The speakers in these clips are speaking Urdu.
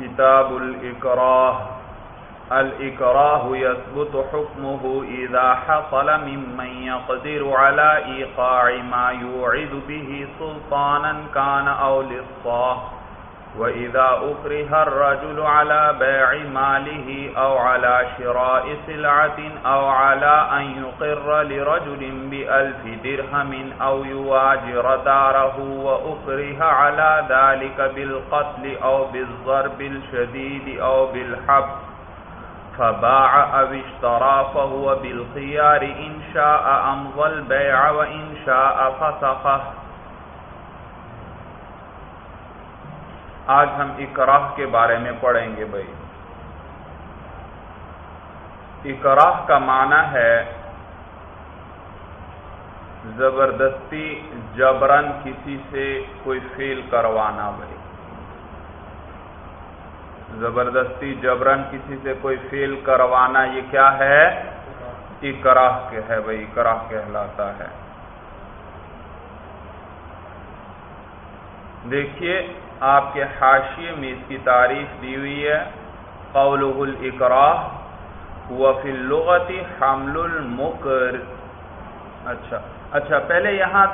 كتاب الإكراه. الإكراه يثبت حكمه إذا حصل ممن يقدر على إيقاع ما يوعد به سلطانا كان أو للصاه. وإذا أكره الرجل على بيع ماله أو على شراء سلعة أو على أن يقر لرجل بألف درهم أو يواجر داره وأكره على ذلك بالقتل أو بالضرب الشديد أو بالحب فباع أو اشترى فهو بالخيار إن شاء أمضى البيع وإن شاء فسخه آج ہم اکراہ کے بارے میں پڑھیں گے بھائی۔ اکراہ کا معنی ہے زبردستی جبرن کسی سے کوئی فیل کروانا بھائی۔ زبردستی جبرن کسی سے کوئی فیل کروانا یہ کیا ہے؟ اکراہ کے ہے بھائی اکراہ کہلاتا ہے۔ دیکھیے آپ کے حاشیے میں اس کی تعریف دی ہوئی ہے۔ قول الاکراہ وفی اللغت حمل المکر اچھا اچھا پہلے یہاں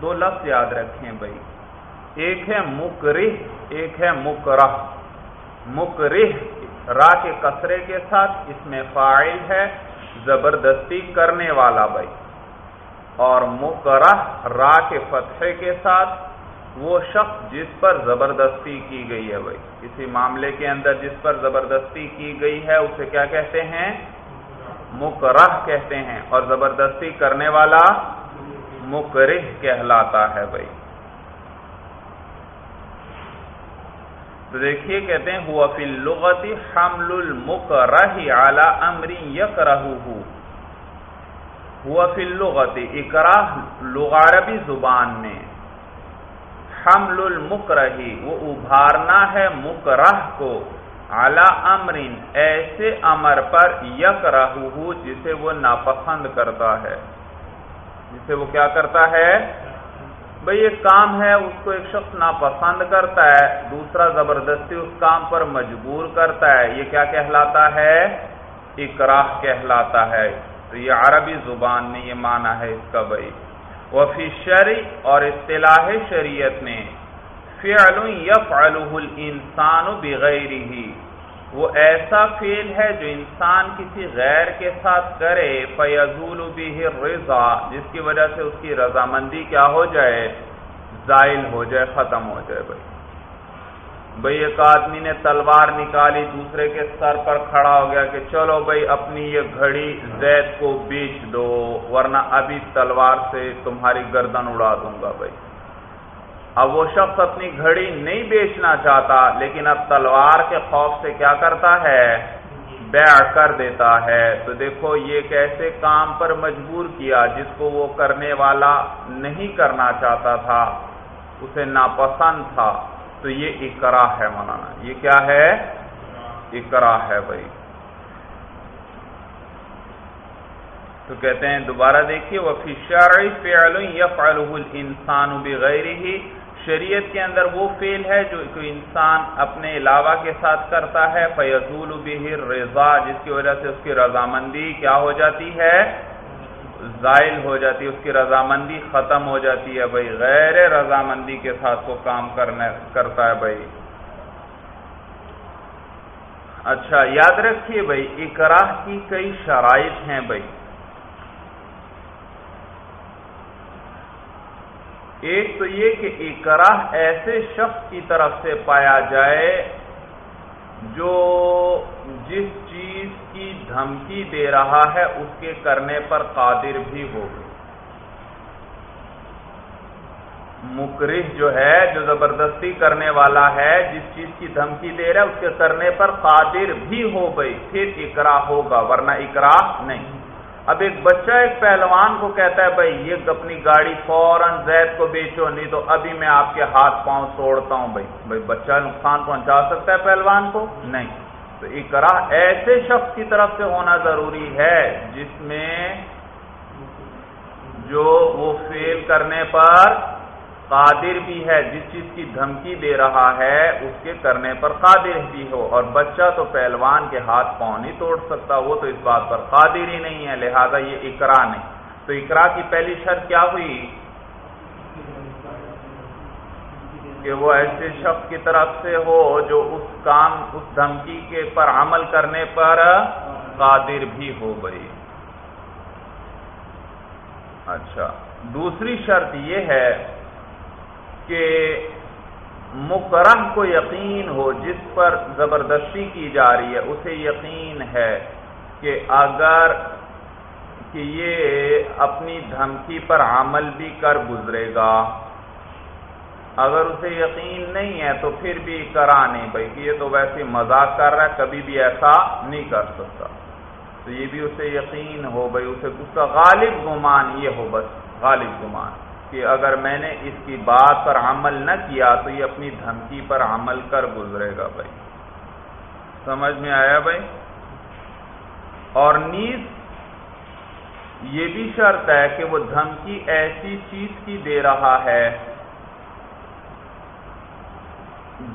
دو لفظ یاد رکھیں بھائی۔ ایک ہے مکرہ ایک ہے مکرہ مکرہ را کے کسرے کے ساتھ اس میں فائل ہے زبردستی کرنے والا بھائی۔ اور مکرہ را کے فتحے کے ساتھ وہ شخص جس پر زبردستی کی گئی ہے بھائی۔ کسی معاملے کے اندر جس پر زبردستی کی گئی ہے، اسے کیا کہتے ہیں؟ مکرہ کہتے ہیں۔ اور زبردستی کرنے والا مکرہ کہلاتا ہے بھائی۔ تو دیکھیے، کہتے ہیں، ہوا فی الغت حمل المکرہ اعلی امری یک ہوا فی الغت اکراہ لغاربی زبان میں۔ حمل المکرہی وہ ابھارنا ہے مکرہ کو۔ اعلی امرین، ایسے امر پر یک جسے وہ ناپسند کرتا ہے۔ جسے وہ کیا کرتا ہے؟ بھئی یہ کام ہے، اس کو ایک شخص ناپسند کرتا ہے، دوسرا زبردستی اس کام پر مجبور کرتا ہے۔ یہ کیا کہلاتا ہے؟ اکراہ کہلاتا ہے۔ تو یہ عربی زبان میں یہ معنی ہے اس کا بھائی وفی شرع اور اصطلاح شریعت میں فعل یفعله الانسان بغیر ہی وہ ایسا فعل ہے جو انسان کسی غیر کے ساتھ کرے، فیضول به الرضا، جس کی وجہ سے اس کی رضامندی کیا ہو جائے، زائل ہو جائے، ختم ہو جائے بھائی۔ بھائی ایک آدمی نے تلوار نکالی، دوسرے کے سر پر کھڑا ہو گیا کہ چلو بھائی اپنی یہ گھڑی زید کو بیچ دو، ورنہ ابھی تلوار سے تمہاری گردن اڑا دوں گا بھائی اب وہ شخص اپنی گھڑی نہیں بیچنا چاہتا، لیکن اب تلوار کے خوف سے کیا کرتا ہے؟ بیع کر دیتا ہے۔ تو دیکھو، یہ کیسے کام پر مجبور کیا جس کو وہ کرنے والا نہیں کرنا چاہتا تھا، اسے ناپسند تھا۔ تو یہ اکرا ہے مولانا۔ یہ کیا ہے؟ اکرا ہے بھائی۔ تو کہتے ہیں دوبارہ دیکھیے وہ فشار فعل یفعلہ الانسان بغیر ہی شریعت کے اندر وہ فعل ہے جو کوئی انسان اپنے علاوہ کے ساتھ کرتا ہے۔ فیضول به الرضا، جس کی وجہ سے اس کی رضامندی کیا ہو جاتی ہے؟ زائل ہو جاتی ہے، اس کی رضامندی ختم ہو جاتی ہے بھائی۔ غیر رضامندی کے ساتھ وہ کام کرنے، کرتا ہے بھائی۔ اچھا یاد رکھیے بھائی، اکراہ کی کئی شرائط ہیں بھائی۔ ایک تو یہ کہ اکراہ ایسے شخص کی طرف سے پایا جائے جو جس چیز کی دھمکی دے رہا ہے، اس کے کرنے پر قادر بھی ہو۔ مکرح جو ہے، جو زبردستی کرنے والا ہے، جس چیز کی دھمکی دے رہا ہے، اس کے کرنے پر قادر بھی ہو گئی پھر اکرا ہوگا، ورنہ اکرا نہیں۔ اب ایک بچہ ایک پہلوان کو کہتا ہے، بھائی، یہ اپنی گاڑی فوراً زید کو بیچو، نہیں تو ابھی میں آپ کے ہاتھ پاؤں توڑتا ہوں، بھائی. بھائی، بچہ نقصان پہنچا سکتا ہے پہلوان کو؟ نہیں۔ تو اکرا ایسے شخص کی طرف سے ہونا ضروری ہے جس میں جو وہ فیل کرنے پر قادر بھی ہے، جس چیز کی دھمکی دے رہا ہے، اس کے کرنے پر قادر بھی ہو۔ اور بچہ تو پہلوان کے ہاتھ پاؤں نہیں توڑ سکتا، وہ تو اس بات پر قادر ہی نہیں ہے۔ لہذا یہ اقرا نہیں۔ تو اقرا کی پہلی شرط کیا ہوئی؟ کہ وہ ایسے شخص کی طرف سے ہو جو اس کام، اس دھمکی کے پر عمل کرنے پر قادر بھی ہو گئی اچھا۔ دوسری شرط یہ ہے کہ مکرہ کو یقین ہو جس پر زبردستی کی جا رہی ہے، اسے یقین ہے کہ اگر کہ یہ اپنی دھمکی پر عمل بھی کر گزرے گا۔ اگر اسے یقین نہیں ہے تو پھر بھی کرا نہیں بھائی کہ یہ تو ویسے مذاق کر رہا ہے، کبھی بھی ایسا نہیں کر سکتا۔ تو یہ بھی اسے یقین ہو، بھائی، اسے اس کا غالب گمان یہ ہو، بس غالب گمان۔ کہ اگر میں نے اس کی بات پر عمل نہ کیا تو یہ اپنی دھمکی پر عمل کر گزرے گا بھائی۔ سمجھ میں آیا بھائی؟ اور نیز یہ بھی شرط ہے کہ وہ دھمکی ایسی چیز کی دے رہا ہے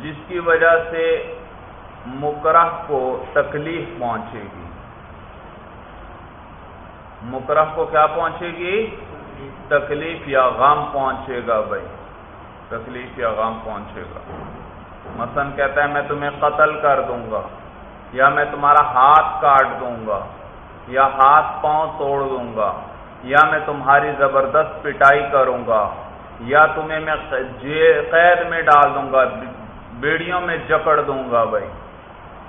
جس کی وجہ سے مکرہ کو تکلیف پہنچے گی۔ مکرہ کو کیا پہنچے گی؟ تکلیف یا غم پہنچے گا بھائی؟ تکلیف یا غم پہنچے گا۔ مثلا کہتا ہے، میں تمہیں قتل کر دوں گا، یا میں تمہارا ہاتھ کاٹ دوں گا، یا ہاتھ پاؤں توڑ دوں گا، یا میں تمہاری زبردست پٹائی کروں گا، یا تمہیں میں قید میں ڈال دوں گا، بیڑیوں میں جکڑ دوں گا بھائی۔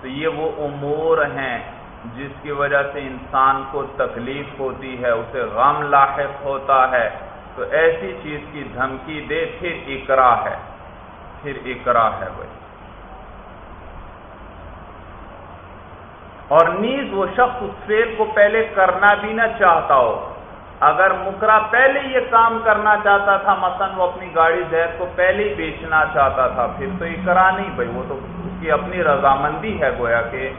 تو یہ وہ امور ہیں جس کی وجہ سے انسان کو تکلیف ہوتی ہے، اسے غم لاحق ہوتا ہے۔ تو ایسی چیز کی دھمکی دے، پھر اکرا ہے۔ پھر اکرا ہے بھائی۔ اور نیز وہ شخص اس فیل کو پہلے کرنا بھی نہ چاہتا ہو۔ اگر مکرا پہلے یہ کام کرنا چاہتا تھا، مثلا وہ اپنی گاڑی زید کو پہلے ہی بیچنا چاہتا تھا، پھر تو اکرا نہیں بھائی۔ وہ تو اس کی اپنی رضامندی ہے گویا کہ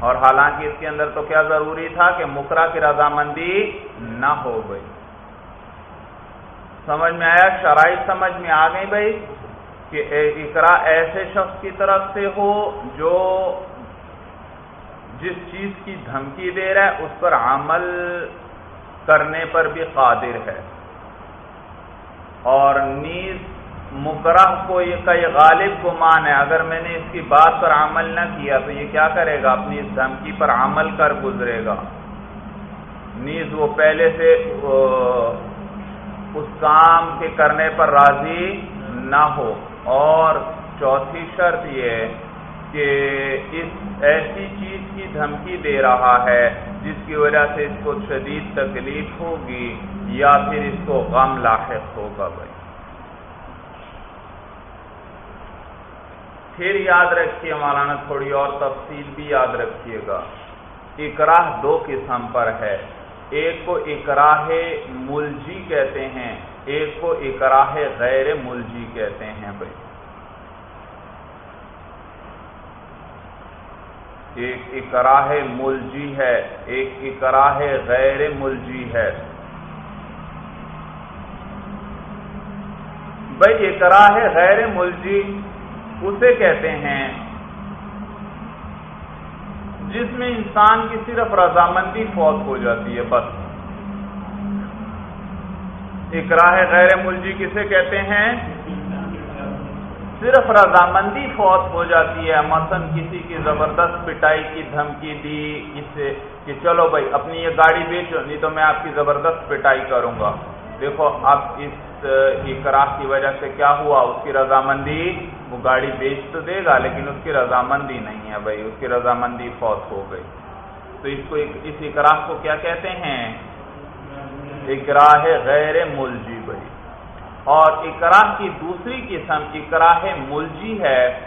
اور حالانکہ اس کے اندر تو کیا ضروری تھا کہ مکرا کی رضامندی نہ ہو گئی۔ سمجھ میں آیا؟ شرائط سمجھ میں آ گئی بھائی کہ اقرا ایسے شخص کی طرف سے ہو جو جس چیز کی دھمکی دے رہا ہے، اس پر عمل کرنے پر بھی قادر ہے۔ اور نیز مکرہ کو یہ کا یہ غالب گمان ہے۔ اگر میں نے اس کی بات پر عمل نہ کیا تو یہ کیا کرے گا؟ اپنی اس دھمکی پر عمل کر گزرے گا۔ نیز وہ پہلے سے اس کام کے کرنے پر راضی نہ ہو۔ اور چوتھی شرط یہ کہ اس ایسی چیز کی دھمکی دے رہا ہے جس کی وجہ سے اس کو شدید تکلیف ہوگی یا پھر اس کو غم لاحق ہوگا بھائی۔ پھر یاد رکھیے مولانا، تھوڑی اور تفصیل بھی یاد رکھیے گا۔ اکراہ دو قسم پر ہے۔ ایک کو اکراہ ملجی کہتے ہیں، ایک کو اکراہ غیر ملجی کہتے ہیں بھائی۔ ایک اکراہ ملجی ہے، ایک اکراہ غیر ملجی ہے۔ بھائی، اکراہ غیر ملجی اسے کہتے ہیں جس میں انسان کی صرف رضامندی فوت ہو جاتی ہے، بس۔ اکراہ غیر ملجی کسے کہتے ہیں؟ صرف رضامندی فوت ہو جاتی ہے، مثلا کسی کی زبردست پٹائی کی دھمکی دی اسے کہ چلو بھائی، اپنی یہ گاڑی بیچو، نہیں تو میں آپ کی زبردست پٹائی کروں گا۔ دیکھو، اب اس اقراح کی وجہ سے کیا ہوا؟ اس کی رضامندی وہ گاڑی بیچ تو دے گا، لیکن اس کی رضامندی نہیں ہے بھائی، اس کی رضامندی فوت ہو گئی۔ تو اس کو اس اقراح کو کیا کہتے ہیں؟ اقراہ غیر ملجی بھائی۔ اور اقراح کی دوسری قسم اقراہ ملجی ہے،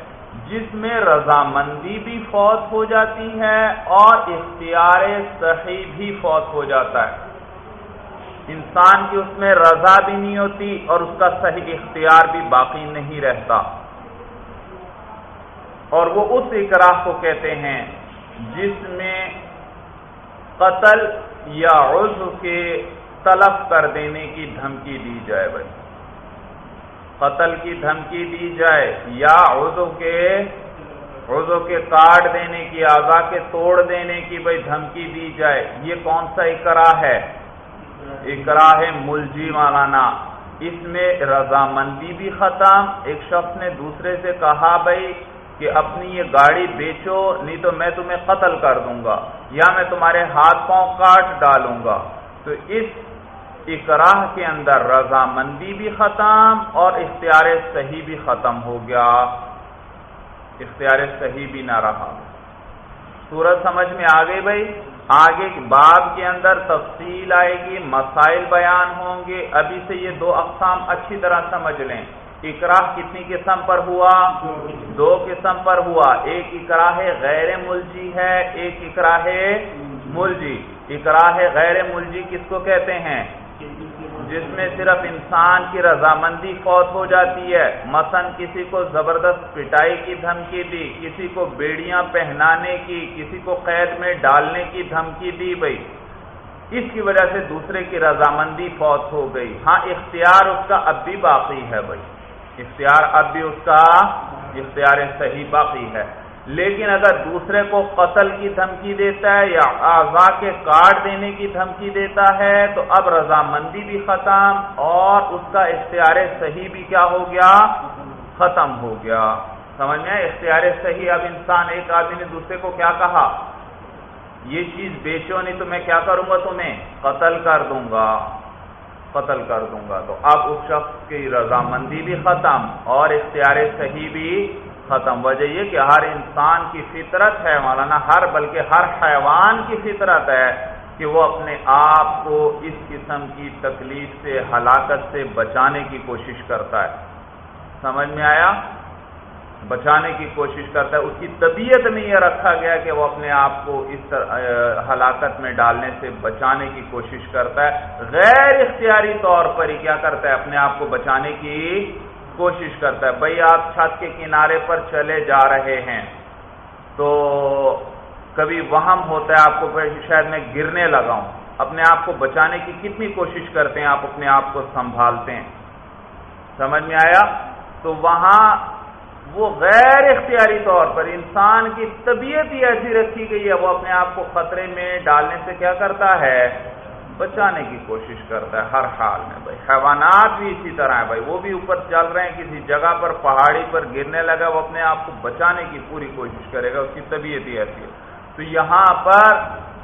جس میں رضامندی بھی فوت ہو جاتی ہے اور اختیار صحیح بھی فوت ہو جاتا ہے۔ انسان کی اس میں رضا بھی نہیں ہوتی اور اس کا صحیح اختیار بھی باقی نہیں رہتا۔ اور وہ اس اقراح کو کہتے ہیں جس میں قتل یا عضو کے تلف کر دینے کی دھمکی دی جائے بھائی۔ قتل کی دھمکی دی جائے یا عضو کے عضو کے کاٹ دینے کی، آزا کے توڑ دینے کی بھائی دھمکی دی جائے۔ یہ کون سا اکرا ہے؟ اکرا ہے ملجی مولانا۔ اس میں رضامندی بھی ختم۔ ایک شخص نے دوسرے سے کہا بھائی کہ اپنی یہ گاڑی بیچو، نہیں تو میں تمہیں قتل کر دوں گا، یا میں تمہارے ہاتھ پاؤں کاٹ ڈالوں گا۔ تو اس اکراہ کے اندر رضامندی بھی ختم اور اختیار صحیح بھی ختم ہو گیا۔ اختیار صحیح بھی نہ رہا۔ سورج سمجھ میں آ گئی بھائی؟ آگے باب کے اندر تفصیل آئے گی، مسائل بیان ہوں گے۔ ابھی سے یہ دو اقسام اچھی طرح سمجھ لیں۔ اکراہ کتنی قسم پر ہوا؟ دو قسم پر ہوا۔ ایک اکراہ غیر ملجی ہے، ایک اکراہ ملجی۔ اکراہ غیر ملجی کس کو کہتے ہیں؟ جس میں صرف انسان کی رضامندی فوت ہو جاتی ہے۔ مثلا کسی کو زبردست پٹائی کی دھمکی دی، کسی کو بیڑیاں پہنانے کی، کسی کو قید میں ڈالنے کی دھمکی دی بھائی اس کی وجہ سے دوسرے کی رضامندی فوت ہو گئی۔ ہاں اختیار اس کا اب بھی باقی ہے بھائی اختیار اب بھی اس کا اختیار صحیح باقی ہے۔ لیکن اگر دوسرے کو قتل کی دھمکی دیتا ہے یا اعضا کے کاٹ دینے کی دھمکی دیتا ہے تو اب رضامندی بھی ختم اور اس کا اختیار صحیح بھی کیا ہو گیا؟ ختم ہو گیا۔ سمجھ میں اختیار صحیح۔ اب انسان ایک آدمی نے دوسرے کو کیا کہا؟ یہ چیز بیچو، نہیں تو میں کیا کروں گا تمہیں؟ قتل کر دوں گا۔ قتل کر دوں گا۔ تو اب اس شخص کی رضامندی بھی ختم اور اختیار صحیح بھی ختم۔ وجہ یہ کہ ہر انسان کی فطرت ہے مولانا، ہر بلکہ ہر حیوان کی فطرت ہے کہ وہ اپنے آپ کو اس قسم کی تکلیف سے، ہلاکت سے بچانے کی کوشش کرتا ہے۔ سمجھ میں آیا؟ بچانے کی کوشش کرتا ہے، اس کی طبیعت میں یہ رکھا گیا کہ وہ اپنے آپ کو اس ہلاکت میں ڈالنے سے بچانے کی کوشش کرتا ہے۔ غیر اختیاری طور پر ہی کیا کرتا ہے؟ اپنے آپ کو بچانے کی کوشش کرتا ہے۔ بھائی، آپ چھت کے کنارے پر چلے جا رہے ہیں تو کبھی وہم ہوتا ہے، آپ کو شاید میں گرنے لگا ہوں۔ اپنے آپ کو بچانے کی کتنی کوشش کرتے ہیں، آپ اپنے آپ کو سنبھالتے ہیں۔ سمجھ میں آیا؟ تو وہاں وہ غیر اختیاری طور پر انسان کی طبیعت ہی ایسی رکھی گئی ہے، وہ اپنے آپ کو خطرے میں ڈالنے سے کیا کرتا ہے؟ بچانے کی کوشش کرتا ہے ہر حال میں بھائی۔ حیوانات بھی اسی طرح ہیں بھائی۔ وہ بھی اوپر چل رہے ہیں، کسی جگہ پر، پہاڑی پر گرنے لگا، وہ اپنے آپ کو بچانے کی پوری کوشش کرے گا، اس کی طبیعت ہی ایسی ہے۔ تو یہاں پر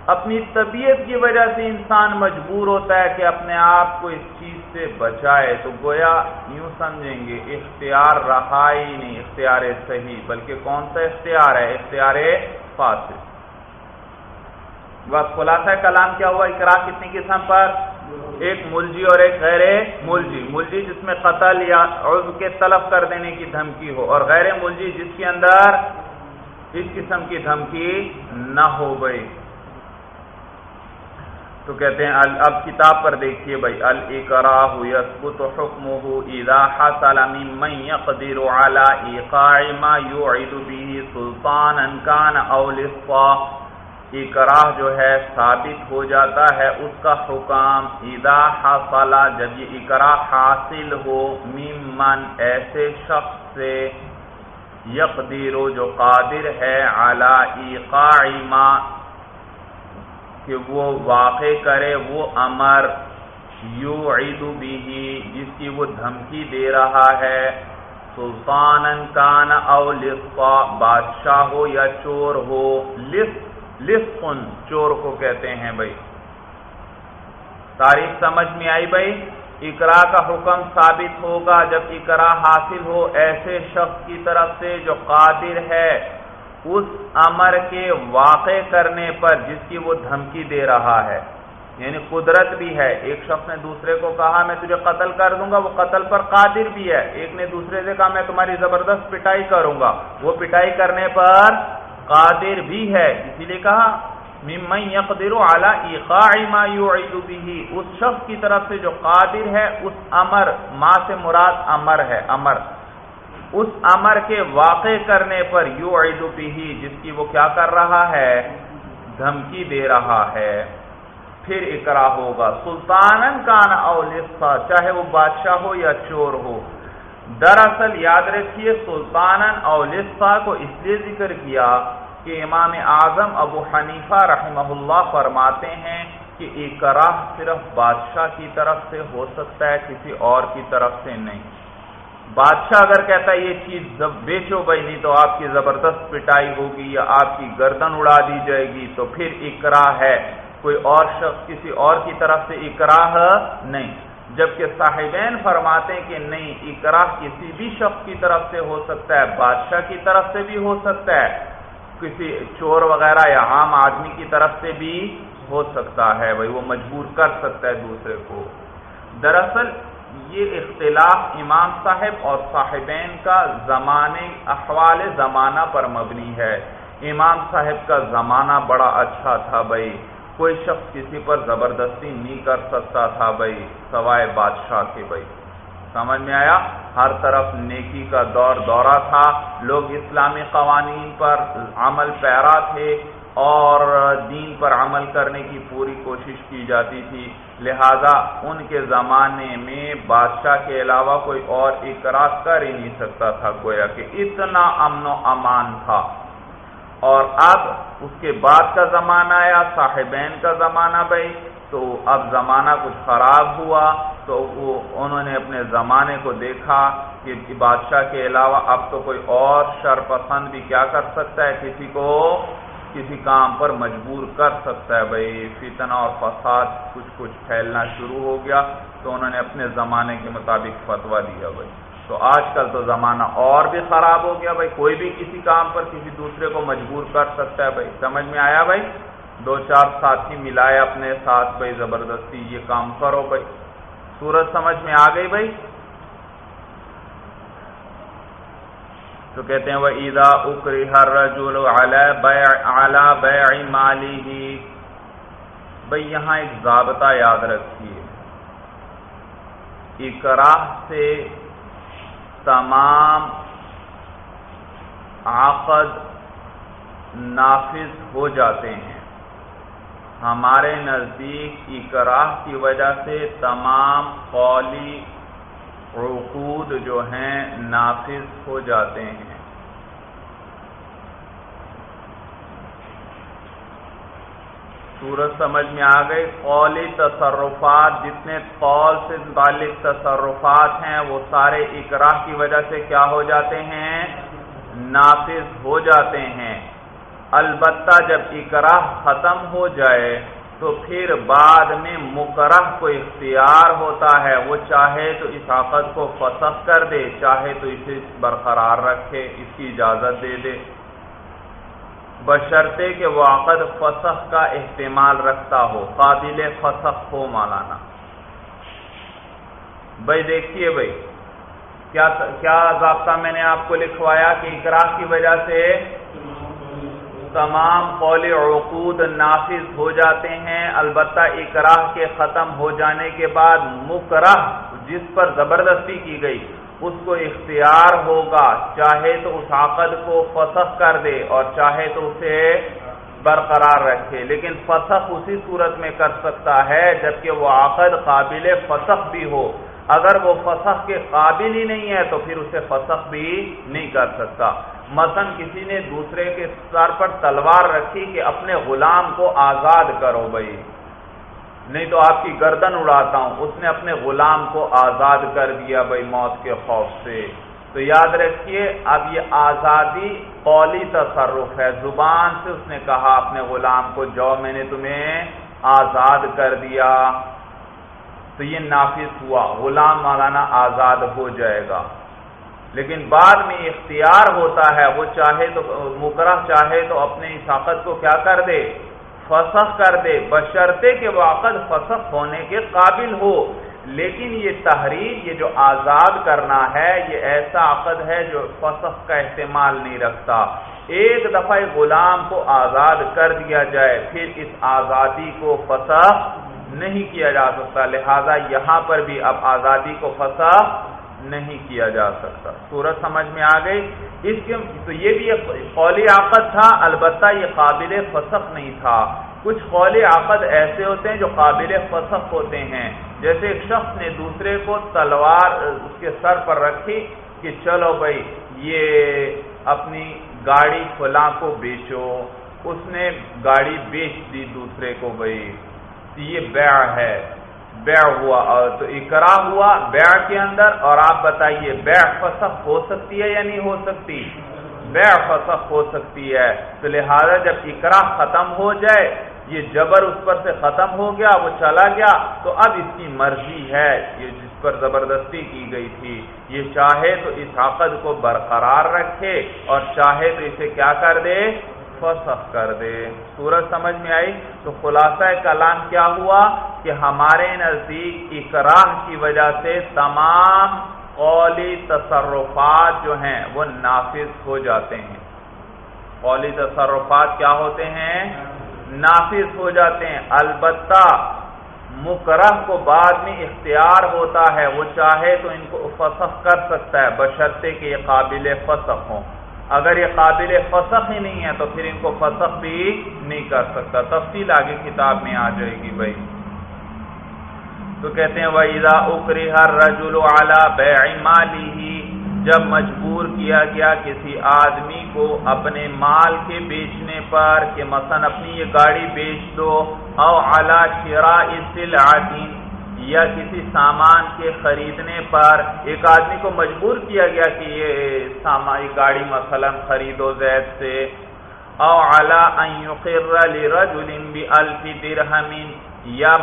اپنی طبیعت کی وجہ سے انسان مجبور ہوتا ہے کہ اپنے آپ کو اس چیز سے بچائے تو گویا یوں سمجھیں گے، اختیار رہا ہی نہیں، اختیار صحیح، بلکہ کون سا اختیار ہے؟ اختیار فاسد بس خلاصہ کلام کیا ہوا؟ اقرا کتنی قسم پر؟ ایک ملجی اور ایک غیر ملجی۔ ملجی جس میں قتل یا عضو کے طلب کر دینے کی دھمکی ہو، اور غیر ملجی جس کے اندر اس قسم کی دھمکی نہ ہو گئی تو کہتے ہیں اب کتاب پر دیکھیے بھائی الکراہ یثبت حکمه اذا حصل ممن يقدر على ايقاع ما يعيد به سلطانا كان او لصا. اکراہ جو ہے، ثابت ہو جاتا ہے اس کا حکام اذا حصل، جب یہ اکراہ حاصل ہو، ممن، ایسے شخص سے یقدیر جو قادر ہے اعلی ایقاع ما کہ وہ واقع کرے، وہ امر یو عید جس کی وہ دھمکی دے رہا ہے۔ سلطان کان او لفا بادشاہ ہو یا چور ہو؟ لفظ لفقن چور کو کہتے ہیں بھائی۔ تاریخ سمجھ میں آئی بھائی؟ اقرا کا حکم ثابت ہوگا، جب اقرا حاصل ہو، ایسے شخص کی طرف سے جو قادر ہے اس امر کے واقع کرنے پر جس کی وہ دھمکی دے رہا ہے۔ یعنی قدرت بھی ہے۔ ایک شخص نے دوسرے کو کہا، میں تجھے قتل کر دوں گا، وہ قتل پر قادر بھی ہے۔ ایک نے دوسرے سے کہا، میں تمہاری زبردست پٹائی کروں گا۔ وہ پٹائی کرنے پر قادر بھی ہے۔ اسی لیے کہا، ممن يقدر على ايقاع ما به۔ اس شخص کی طرف سے جو قادر ہے، اس امر، ما سے مراد امر ہے، امر۔ اس امر کے واقع کرنے پر يعيد به جس کی وہ کیا کر رہا ہے؟ دھمکی دے رہا ہے۔ پھر اقرا ہوگا۔ سلطان کان او چاہے وہ بادشاہ ہو یا چور ہو۔ دراصل یاد رکھیے سلطان اولسفا کو اس لیے ذکر کیا کہ امام اعظم ابو حنیفہ رحمہ اللہ فرماتے ہیں کہ اکراہ صرف بادشاہ کی طرف سے ہو سکتا ہے، کسی اور کی طرف سے نہیں۔ بادشاہ اگر کہتا ہے یہ چیز بیچو بھائی، نہیں تو آپ کی زبردست پٹائی ہوگی یا آپ کی گردن اڑا دی جائے گی، تو پھر اکراہ ہے۔ کوئی اور شخص کسی اور کی طرف سے اکراہ نہیں۔ جبکہ صاحبین فرماتے ہیں کہ نہیں اکراہ کسی بھی شخص کی طرف سے ہو سکتا ہے، بادشاہ کی طرف سے بھی ہو سکتا ہے۔ کسی چور وغیرہ یا عام آدمی کی طرف سے بھی ہو سکتا ہے۔ بھائی، وہ مجبور کر سکتا ہے دوسرے کو۔ دراصل یہ اختلاف امام صاحب اور صاحبین کا زمانے احوال زمانہ پر مبنی ہے۔ امام صاحب کا زمانہ بڑا اچھا تھا بھائی کوئی شخص کسی پر زبردستی نہیں کر سکتا تھا بھائی سوائے بادشاہ کے بھائی سمجھ میں آیا؟ ہر طرف نیکی کا دور دورہ تھا۔ لوگ اسلامی قوانین پر عمل پیرا تھے۔ اور دین پر عمل کرنے کی پوری کوشش کی جاتی تھی۔ لہذا ان کے زمانے میں بادشاہ کے علاوہ کوئی اور اقرا کر ہی نہیں سکتا تھا، گویا کہ اتنا امن و امان تھا۔ اور اب اس کے بعد کا زمانہ آیا، صاحبین کا زمانہ بھائی۔ تو اب زمانہ کچھ خراب ہوا، تو وہ انہوں نے اپنے زمانے کو دیکھا کہ بادشاہ کے علاوہ اب تو کوئی اور شر پسند بھی کیا کر سکتا ہے کسی کو؟ کسی کام پر مجبور کر سکتا ہے بھائی، فتنہ اور فساد کچھ کچھ پھیلنا شروع ہو گیا تو انہوں نے اپنے زمانے کے مطابق فتوا دیا بھائی۔ تو آج کل تو زمانہ اور بھی خراب ہو گیا بھائی، کوئی بھی کسی کام پر کسی دوسرے کو مجبور کر سکتا ہے بھائی۔ سمجھ میں آیا بھائی؟ دو چار ساتھی ملائے اپنے ساتھ، بھائی، زبردستی یہ کام کرو بھائی۔ سورج سمجھ میں آ گئی بھائی؟ تو کہتے ہیں وہ عیدا اکری ہر رجول اعلی بے مالی ہی بھائی یہاں ایک ضابطہ یاد رکھیے اکراہ سے تمام عقد نافذ ہو جاتے ہیں۔ ہمارے نزدیک اکراہ کی وجہ سے تمام قولی عقود جو ہیں نافذ ہو جاتے ہیں۔ سورج سمجھ میں آ گئی۔ قولی تصرفات، جتنے قول سے متعلق تصرفات ہیں، وہ سارے اقراح کی وجہ سے کیا ہو جاتے ہیں؟ نافذ ہو جاتے ہیں۔ البتہ جب اقراح ختم ہو جائے، تو پھر بعد میں مکرہ کو اختیار ہوتا ہے۔ وہ چاہے تو اس آفت کو فسخ کر دے، چاہے تو اسے برقرار رکھے، اس کی اجازت دے دے۔ بشرطے کہ وہ عقد فسخ کا احتمال رکھتا ہو، قابل فسخ ہو مولانا۔ بھائی دیکھیے بھائی، کیا کیا ضابطہ میں نے آپ کو لکھوایا کہ اقرا کی وجہ سے تمام قول عقود نافذ ہو جاتے ہیں؟ البتہ اقراہ کے ختم ہو جانے کے بعد مکرہ، جس پر زبردستی کی گئی۔ اس کو اختیار ہوگا، چاہے تو اس عقد کو فسخ کر دے اور چاہے تو اسے برقرار رکھے۔ لیکن فسخ اسی صورت میں کر سکتا ہے جبکہ وہ عقد قابل فسخ بھی ہو۔ اگر وہ فسخ کے قابل ہی نہیں ہے تو پھر اسے فسخ بھی نہیں کر سکتا۔ مثلا کسی نے دوسرے کے سر پر تلوار رکھی کہ اپنے غلام کو آزاد کرو بھائی۔ نہیں تو آپ کی گردن اڑاتا ہوں۔ اس نے اپنے غلام کو آزاد کر دیا بھائی موت کے خوف سے۔ تو یاد رکھیے، اب یہ آزادی قولی تصرف ہے۔ زبان سے اس نے کہا، اپنے غلام کو، جو میں نے تمہیں آزاد کر دیا۔ تو یہ نافذ ہوا۔ غلام مولانا آزاد ہو جائے گا۔ لیکن بعد میں اختیار ہوتا ہے، وہ چاہے تو مکرہ چاہے تو اپنے اس کو کیا کر دے؟ فسخ کر دے، بشرطے کے عقد فسخ ہونے کے قابل ہو۔ لیکن یہ تحریر، یہ جو آزاد کرنا ہے، یہ ایسا عقد ہے جو فسخ کا احتمال نہیں رکھتا۔ ایک دفعہ غلام کو آزاد کر دیا جائے، پھر اس آزادی کو فسخ نہیں کیا جا سکتا۔ لہذا یہاں پر بھی اب آزادی کو فسخ نہیں کیا جا سکتا۔ سورج سمجھ میں آ گئی۔ اس کے تو یہ بھی ایک قولی آفت تھا، البتہ یہ قابل فسخ نہیں تھا۔ کچھ قول عقد ایسے ہوتے ہیں جو قابل فسخ ہوتے ہیں۔ جیسے ایک شخص نے دوسرے کو تلوار، اس کے سر پر رکھی کہ چلو بھائی، یہ اپنی گاڑی فلاں کو بیچو۔ اس نے گاڑی بیچ دی دوسرے کو بھائی۔ یہ بیع ہے۔ بیع ہوا تو اقرا ہوا بیع کے اندر اور آپ بتائیے بیع فسخ ہو سکتی ہے یا نہیں ہو سکتی؟ بیع فسخ ہو سکتی ہے۔ تو لہذا جب اقرا ختم ہو جائے، یہ جبر اس پر سے ختم ہو گیا، وہ چلا گیا، تو اب اس کی مرضی ہے۔ یہ جس پر زبردستی کی گئی تھی، یہ چاہے تو اس عقد کو برقرار رکھے اور چاہے تو اسے کیا کر دے؟ فسخ کر دے۔ سورج سمجھ میں آئی تو خلاصہ کلام کیا ہوا کہ ہمارے نزدیک اقراہ کی وجہ سے تمام قولی تصرفات جو ہیں وہ نافذ ہو جاتے ہیں۔ قولی تصرفات کیا ہوتے ہیں؟ نافذ ہو جاتے ہیں۔ البتہ مکرہ کو بعد میں اختیار ہوتا ہے۔ وہ چاہے تو ان کو فسخ کر سکتا ہے، بشرطے کہ یہ قابل فسخ ہوں۔ اگر یہ قابل فسخ ہی نہیں ہے تو پھر ان کو فسخ بھی نہیں کر سکتا۔ تفصیل آگے کتاب میں آ جائے گی بھائی۔ تو کہتے ہیں، وَإِذَا أُكْرِهَا الرَّجُلُ عَلَى بَيْعِ مَالِهِ، جب مجبور کیا گیا کسی آدمی کو اپنے مال کے بیچنے پر کہ مثلا اپنی یہ گاڑی بیچ دو، او اعلی شراء یا کسی سامان کے خریدنے پر ایک آدمی کو مجبور کیا گیا کہ یہ سامان گاڑی مثلا خریدو زید سے، او اعلی ان لرجل یا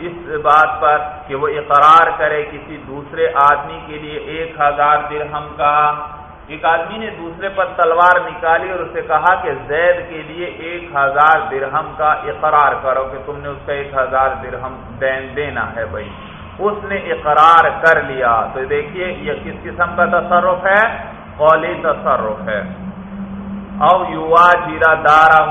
اس بات پر کہ وہ اقرار کرے کسی دوسرے آدمی کے لیے ایک ہزار درہم کا۔ ایک آدمی نے دوسرے پر تلوار نکالی اور اسے کہا کہ زید کے لیے ایک ہزار درہم کا اقرار کرو کہ تم نے اس کا ایک ہزار درہم دین دینا ہے بھائی۔ اس نے اقرار کر لیا۔ تو دیکھیے یہ کس قسم کا تصرف ہے؟ قولی تصرف ہے۔ او یوا جیرا دارا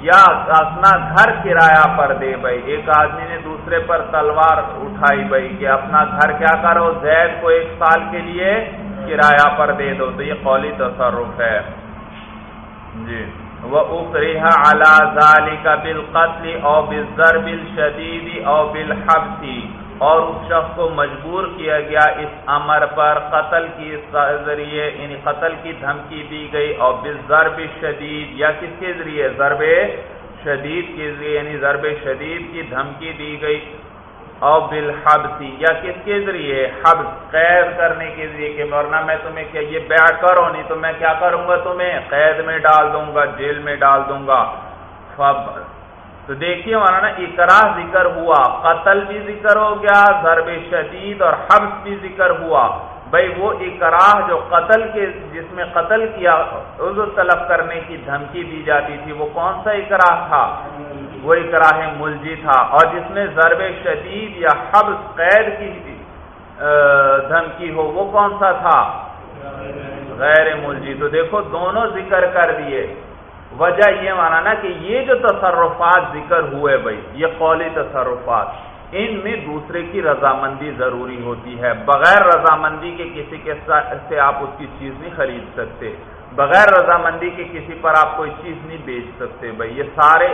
یا اپنا گھر کرایہ پر دے بھائی۔ ایک آدمی نے دوسرے پر تلوار اٹھائی بھائی کہ اپنا گھر کیا کرو؟ زید کو ایک سال کے لیے کرایہ پر دے دو، تو یہ قولی تصرف ہے۔ جی۔ وہ اکریہ اعلی کا بال قتل او بل بل شدید او بل اور اس شخص کو مجبور کیا گیا اس امر پر قتل کی ذریعے یعنی قتل کی دھمکی دی گئی، اور ضرب شدید یا کس کے ذریعے؟ ضرب شدید کے ذریعے یعنی ضرب شدید کی دھمکی دی گئی۔ اور بالحبسی یا کس کے ذریعے؟ حبس، قید کرنے کے ذریعے کہ ورنہ میں تمہیں کیا یہ بیع کرو، نہیں تو میں کیا کروں گا تمہیں؟ قید میں ڈال دوں گا، جیل میں ڈال دوں گا۔ فب تو دیکھیے مولانا، اقرا ذکر ہوا، قتل بھی ذکر ہو گیا، ضرب شدید اور حبس بھی ذکر ہوا۔ بھائی وہ اقرا جو قتل کے جس میں قتل کیا، عذر طلب کرنے کی دھمکی دی جاتی تھی، وہ کون سا اقرا تھا؟ وہ اقرا ملجی تھا۔ اور جس میں ضرب شدید یا حبس قید کی دھمکی ہو، وہ کون سا تھا؟ غیر ملجی۔ تو دیکھو، دونوں ذکر کر دیے۔ وجہ یہ مانا نا کہ یہ جو تصرفات ذکر ہوئے بھائی، یہ قولی تصرفات، ان میں دوسرے کی رضامندی ضروری ہوتی ہے۔ بغیر رضامندی کے کسی کے سے آپ اس کی چیز نہیں خرید سکتے۔ بغیر رضامندی کے کسی پر آپ کوئی چیز نہیں بیچ سکتے بھائی۔ یہ سارے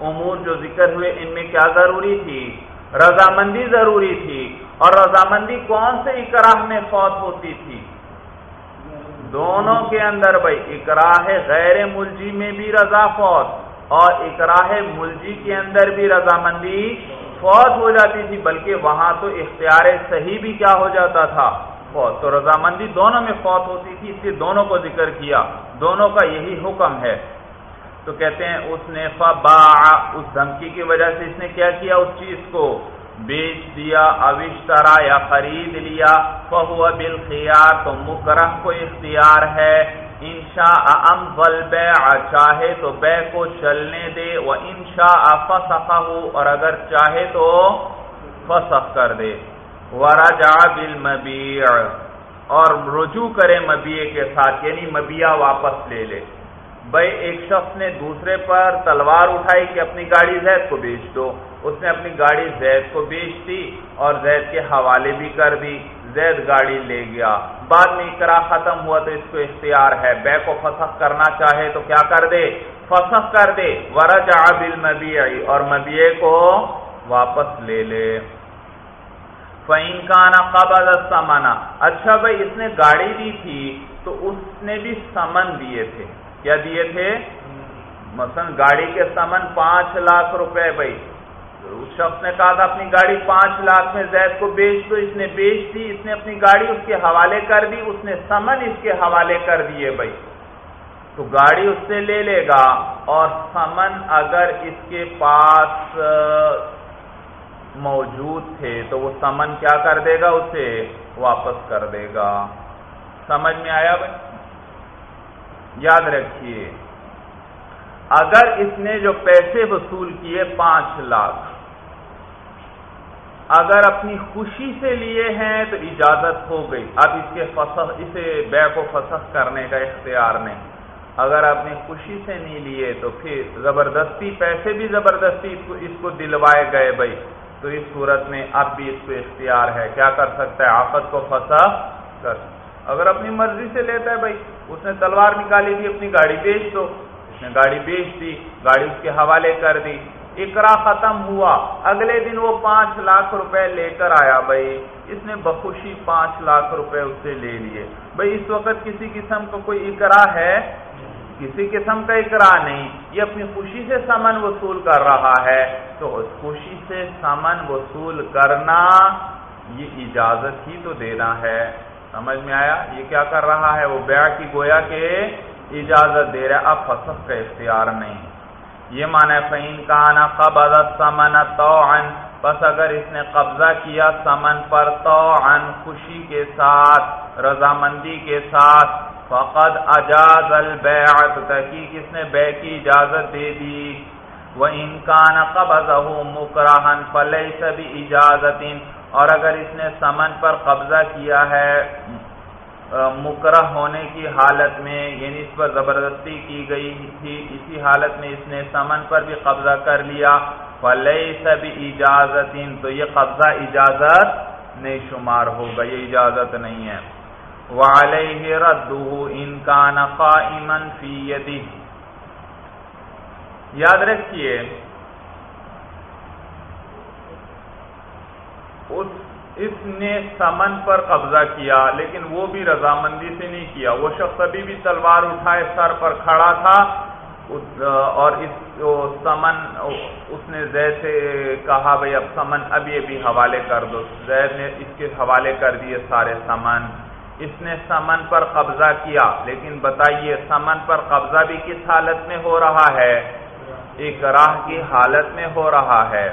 امور جو ذکر ہوئے، ان میں کیا ضروری تھی؟ رضامندی ضروری تھی۔ اور رضامندی کون سے اکراہ میں فوت ہوتی تھی؟ دونوں کے اندر بھائی اکراہ غیر ملجی میں بھی رضا فوت اور اکراہ ملجی کے اندر بھی رضامندی فوت ہو جاتی تھی، بلکہ وہاں تو اختیار صحیح بھی کیا ہو جاتا تھا، فوت۔ تو رضامندی دونوں میں فوت ہوتی تھی، اس لیے دونوں کو ذکر کیا۔ دونوں کا یہی حکم ہے۔ تو کہتے ہیں اس نے فبا اس دھمکی کی وجہ سے اس نے کیا کیا اس چیز کو؟ بیچ دیا اوشترا یا خرید لیا۔ فہو بالخیار، تو مکرہ کو اختیار ہے۔ انشا ام بے چاہے تو بے کو چلنے دے۔ وہ انشا فسخ اور اگر چاہے تو فسخ کر دے۔ ورجع بالمبیع، اور رجوع کرے مبیع کے ساتھ یعنی مبیع واپس لے لے۔ بھائی ایک شخص نے دوسرے پر تلوار اٹھائی کہ اپنی گاڑی زید کو بیچ دو۔ اس نے اپنی گاڑی زید کو بیچ دی اور زید کے حوالے بھی کر دی۔ زید گاڑی لے گیا۔ بعد میں اقرا ختم ہوا تو اس کو اختیار ہے۔ بے کو فسخ کرنا چاہے تو کیا کر دے؟ فسخ کر دے۔ ورج بل اور مبیع کو واپس لے لے۔ فین کانا قبض سمنا اچھا بھائی اس نے گاڑی دی تھی تو اس نے بھی سمن دیے تھے۔ کیا دیے تھے؟ مثلا گاڑی کے سمن پانچ لاکھ روپے بھائی۔ اس شخص نے کہا تھا اپنی گاڑی پانچ لاکھ میں زید کو بیچ دو، اس نے بیچ دی، اس نے اپنی گاڑی اس کے حوالے کر دی، اس نے سمن اس کے حوالے کر دیے بھائی۔ تو گاڑی اس سے لے لے گا اور سمن اگر اس کے پاس موجود تھے تو وہ سمن کیا کر دے گا؟ اسے واپس کر دے گا۔ سمجھ میں آیا بھائی؟ یاد رکھیے، اگر اس نے جو پیسے وصول کیے پانچ لاکھ، اگر اپنی خوشی سے لیے ہیں تو اجازت ہو گئی۔ اب اس کے فسخ، اسے بے کو فسخ کرنے کا اختیار نہیں۔ اگر اپنی خوشی سے نہیں لیے تو پھر زبردستی، پیسے بھی زبردستی اس کو دلوائے گئے بھائی۔ تو اس صورت میں اب بھی اس کو اختیار ہے۔ کیا کر سکتا ہے؟ آفت کو فسا کر اگر اپنی مرضی سے لیتا ہے بھائی، اس نے تلوار نکالی تھی، اپنی گاڑی بیچ دو۔ اس نے گاڑی بیچ دی، گاڑی اس کے حوالے کر دی۔ اکرا ختم ہوا۔ اگلے دن وہ پانچ لاکھ روپے لے کر آیا بھائی۔ اس نے بخوشی پانچ لاکھ روپے اس سے لے لیے۔ بھائی، اس وقت کسی قسم کا کوئی اکرا ہے؟ کسی قسم کا اکرا نہیں۔ یہ اپنی خوشی سے سمن وصول کر رہا ہے۔ تو اس خوشی سے سمن وصول کرنا، یہ اجازت ہی تو دینا ہے۔ سمجھ میں آیا؟ یہ کیا کر رہا ہے؟ وہ بیع کی گویا کے اجازت دے رہا اب فصف کا اختیار نہیں۔ یہ مانا فین کا قبض سمن تو بس اگر اس نے قبضہ کیا سمن پر تو خوشی کے ساتھ، رضامندی کے ساتھ، فقد اجاز البیعت تحقیق اس نے بے کی اجازت دے دی۔ وہ انکان قبض مکرہن فلح سبھی اجازت اور اگر اس نے سمن پر قبضہ کیا ہے مکرہ ہونے کی حالت میں یعنی اس پر زبردستی کی گئی تھی، اسی حالت میں اس نے سمن پر بھی قبضہ کر لیا۔ فلح سبھی اجازت تو یہ قبضہ اجازت نہیں شمار ہوگا، یہ اجازت نہیں ہے۔ وعلیہ ردہ ان کان قائما فی یدہ یاد رکھیے اس اس نے سمن پر قبضہ کیا، لیکن وہ بھی رضامندی سے نہیں کیا۔ وہ شخص ابھی بھی تلوار اٹھائے سر پر کھڑا تھا۔ اور اس سمن، اس نے زید سے کہا، بھائی اب سمن ابھی ابھی حوالے کر دو۔ زید نے اس کے حوالے کر دیے سارے سمن۔ اس نے سمن پر قبضہ کیا، لیکن بتائیے سمن پر قبضہ بھی کس حالت میں ہو رہا ہے؟ ایک راہ کی حالت میں ہو رہا ہے۔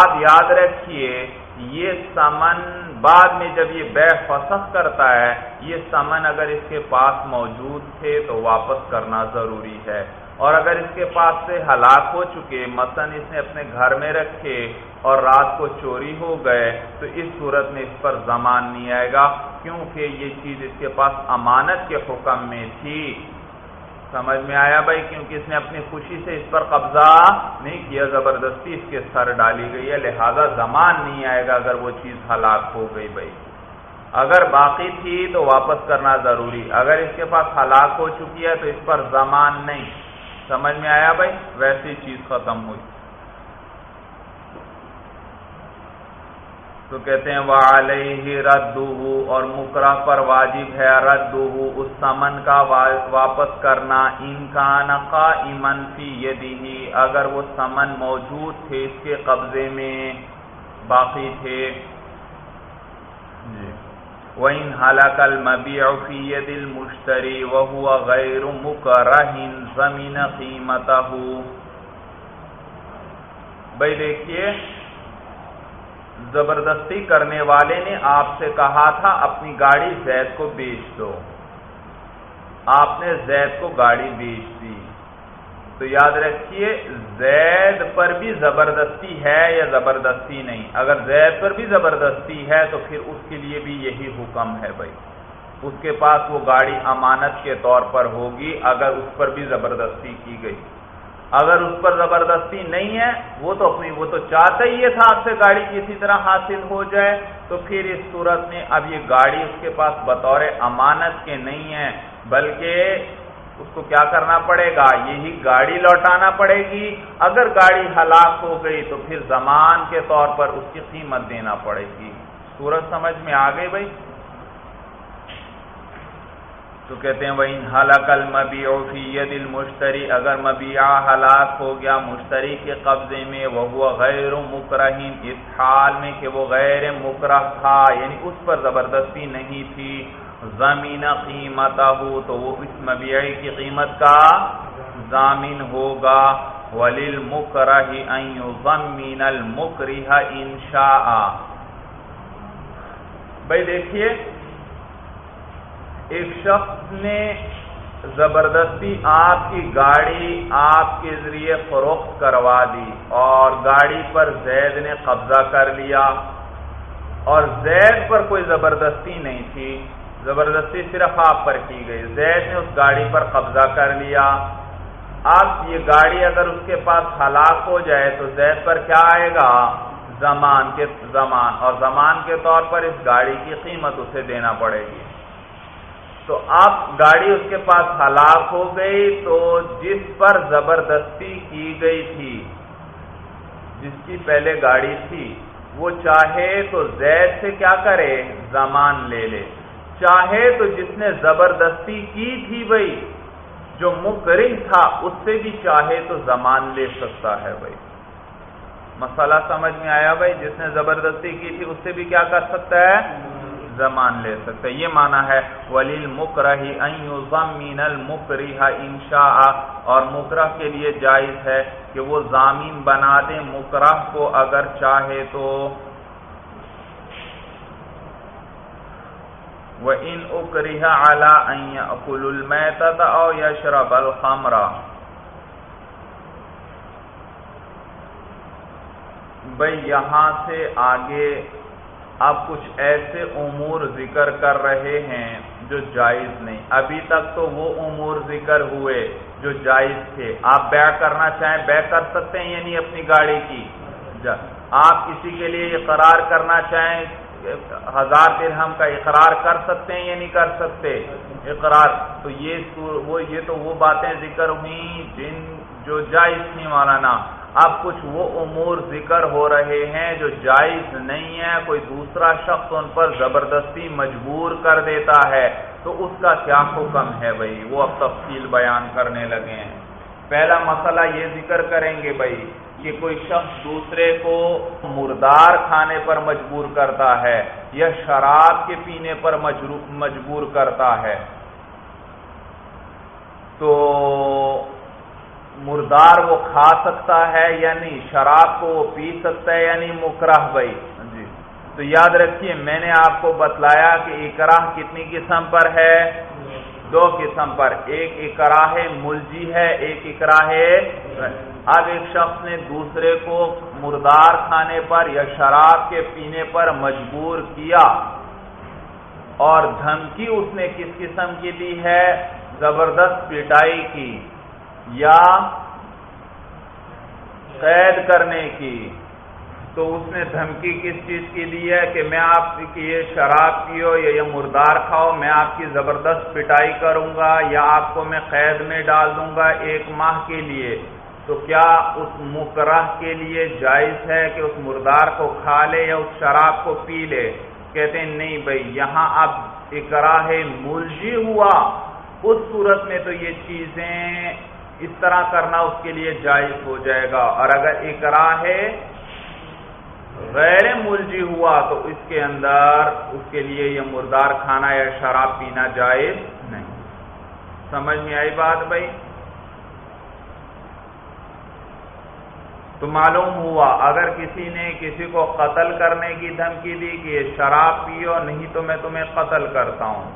آپ یاد رکھیے یہ سمن بعد میں جب یہ بے فسخ کرتا ہے، یہ سمن اگر اس کے پاس موجود تھے تو واپس کرنا ضروری ہے۔ اور اگر اس کے پاس سے ہلاک ہو چکے، مثلا اس نے اپنے گھر میں رکھے اور رات کو چوری ہو گئے، تو اس صورت میں اس پر زمان نہیں آئے گا، کیونکہ یہ چیز اس کے پاس امانت کے حکم میں تھی۔ سمجھ میں آیا بھائی، کیونکہ اس نے اپنی خوشی سے اس پر قبضہ نہیں کیا، زبردستی اس کے سر ڈالی گئی ہے۔ لہذا زمان نہیں آئے گا اگر وہ چیز ہلاک ہو گئی بھائی۔ اگر باقی تھی تو واپس کرنا ضروری۔ اگر اس کے پاس ہلاک ہو چکی ہے تو اس پر زمان نہیں۔ سمجھ میں آیا بھائی؟ ویسی چیز ختم ہوئی۔ تو کہتے ہیں وہ علیہ رد اور مکرہ پر واجب ہے رد اس سمن کا واپس کرنا انکان کا ایمن فی یدی اگر وہ سمن موجود تھے اس کے قبضے میں باقی تھے۔ جی۔ وَإِنْ هَلَكَ الْمَبِيعُ فِي يَدِ الْمُشْتَرِي وَهُوَ غَيْرُ مُكَرَهٍ زَمِنَ قِيمَتَهُ۔ بھئی دیکھئے زبردستی کرنے والے نے آپ سے کہا تھا، اپنی گاڑی زید کو بیچ دو۔ آپ نے زید کو گاڑی بیچ دی۔ تو یاد رکھیے، زید پر بھی زبردستی ہے یا زبردستی نہیں؟ اگر زید پر بھی زبردستی ہے تو پھر اس کے لیے بھی یہی حکم ہے بھائی۔ اس کے پاس وہ گاڑی امانت کے طور پر ہوگی اگر اس پر بھی زبردستی کی گئی۔ اگر اس پر زبردستی نہیں ہے، وہ تو اپنی وہ تو چاہتا ہی تھا آپ سے گاڑی کسی طرح حاصل ہو جائے۔ تو پھر اس صورت میں اب یہ گاڑی اس کے پاس بطور امانت کے نہیں ہے، بلکہ اس کو کیا کرنا پڑے گا؟ یہی گاڑی لوٹانا پڑے گی۔ اگر گاڑی ہلاک ہو گئی تو پھر زمان کے طور پر اس کی قیمت دینا پڑے گی۔ سورج سمجھ میں آ گئی بھائی؟ تو کہتے ہیں وہ ان حلقل مبی فی مشتری اگر مبیا ہلاک ہو گیا مشتری کے قبضے میں وہ غیر مکرہین اس حال میں کہ وہ غیر مکرہ تھا یعنی اس پر زبردستی نہیں تھی زمین قیمت ہو تو وہ اس مبیعی کی قیمت کا ضامن ہوگا۔ ولیل مکرہ ضمین المکرہ انشاء بھائی دیکھیے ایک شخص نے زبردستی آپ کی گاڑی آپ کے ذریعے فروخت کروا دی اور گاڑی پر زید نے قبضہ کر لیا اور زید پر کوئی زبردستی نہیں تھی۔ زبردستی صرف آپ پر کی گئی۔ زید نے اس گاڑی پر قبضہ کر لیا۔ اب یہ گاڑی اگر اس کے پاس ہلاک ہو جائے تو زید پر کیا آئے گا؟ زمان کے زمان۔ اور زمان کے طور پر اس گاڑی کی قیمت اسے دینا پڑے گی۔ تو اب گاڑی اس کے پاس ہلاک ہو گئی تو جس پر زبردستی کی گئی تھی، جس کی پہلے گاڑی تھی، وہ چاہے تو زید سے کیا کرے، زمان لے لے۔ چاہے تو جس نے زبردستی کی تھی بھائی جو مکرنگ تھا، اس سے بھی چاہے تو زمان لے سکتا ہے بھائی مسئلہ سمجھ میں آیا بھائی جس نے زبردستی کی تھی، اس سے بھی کیا کر سکتا ہے؟ زمان لے سکتا ہے یہ مانا ہے ولیل مکرہی ضمین المکرہ انشاء اور مکرہ کے لیے جائز ہے کہ وہ ضامین بنا دے مکرہ کو اگر چاہے تو۔ وہ ان اکریہ اعلی اکل المیتت او یشرب الخمرہ بھائی یہاں سے آگے آپ کچھ ایسے امور ذکر کر رہے ہیں جو جائز نہیں۔ ابھی تک تو وہ امور ذکر ہوئے جو جائز تھے۔ آپ بے کرنا چاہیں بے کر سکتے ہیں یعنی اپنی گاڑی کی۔ آپ کسی کے لیے اقرار کرنا چاہیں، ہزار درہم کا اقرار کر سکتے ہیں یا نہیں کر سکتے؟ اقرار۔ تو یہ وہ یہ تو وہ باتیں ذکر ہوئی جن جو جائز تھی مولانا۔ اب کچھ وہ امور ذکر ہو رہے ہیں جو جائز نہیں ہے کوئی دوسرا شخص ان پر زبردستی مجبور کر دیتا ہے، تو اس کا کیا حکم ہے بھائی؟ وہ اب تفصیل بیان کرنے لگے ہیں۔ پہلا مسئلہ یہ ذکر کریں گے بھائی کہ کوئی شخص دوسرے کو مردار کھانے پر مجبور کرتا ہے یا شراب کے پینے پر مجبور کرتا ہے۔ تو مردار وہ کھا سکتا ہے یا نہیں شراب کو وہ پی سکتا ہے یا نہیں مکرہ بھائی۔ جی۔ تو یاد رکھیے میں نے آپ کو بتلایا کہ اکراہ کتنی قسم پر ہے؟ دو قسم پر۔ ایک اکراہ ملجی ہے ایک اکراہ اب ایک شخص نے دوسرے کو مردار کھانے پر یا شراب کے پینے پر مجبور کیا۔ اور دھمکی اس نے کس قسم کی دی ہے؟ زبردست پٹائی کی۔ یا قید کرنے کی، تو اس نے دھمکی کس چیز کی دی ہے کہ میں آپ کی یہ شراب پیو یا یہ مردار کھاؤ، میں آپ کی زبردست پٹائی کروں گا یا آپ کو میں قید میں ڈال دوں گا ایک ماہ کے لیے۔ تو کیا اس مکرہ کے لیے جائز ہے کہ اس مردار کو کھا لے یا اس شراب کو پی لے؟ کہتے ہیں، نہیں بھائی، یہاں اب اکراہ ملجی ہوا۔ اس صورت میں تو یہ چیزیں اس طرح کرنا اس کے لیے جائز ہو جائے گا۔ اور اگر اقرا ہے غیر ملجی ہوا تو اس کے اندر اس کے لیے یہ مردار کھانا یا شراب پینا جائز نہیں۔ سمجھ میں آئی بات بھائی؟ تو معلوم ہوا، اگر کسی نے کسی کو قتل کرنے کی دھمکی دی کہ یہ شراب پیو، نہیں تو میں تمہیں قتل کرتا ہوں۔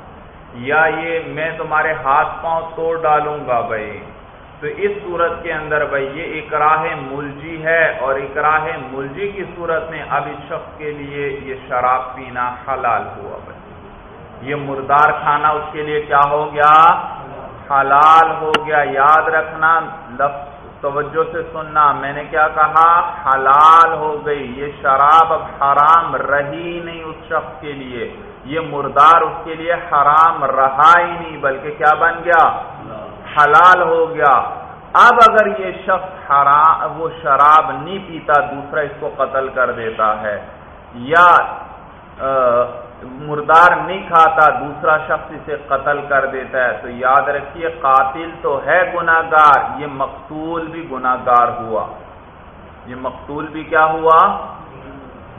یا یہ میں تمہارے ہاتھ پاؤں توڑ ڈالوں گا بھائی۔ تو اس صورت کے اندر بھائی یہ اکراہ ملجی ہے اور اکراہ ملجی کی صورت میں اب اس شخص کے لیے یہ شراب پینا حلال ہوا بھائی۔ یہ مردار کھانا اس کے لیے کیا ہو گیا؟ حلال ہو گیا۔ یاد رکھنا، لفظ توجہ سے سننا۔ میں نے کیا کہا؟ حلال ہو گئی۔ یہ شراب اب حرام رہی نہیں اس شخص کے لیے۔ یہ مردار اس کے لیے حرام رہا ہی نہیں، بلکہ کیا بن گیا؟ حلال ہو گیا۔ اب اگر یہ شخص وہ شراب نہیں پیتا، دوسرا اس کو قتل کر دیتا ہے۔ یا مردار نہیں کھاتا، دوسرا شخص اسے قتل کر دیتا ہے۔ تو یاد رکھیے، قاتل تو ہے گناگار یہ مقتول بھی گناگار ہوا۔ یہ مقتول بھی کیا ہوا؟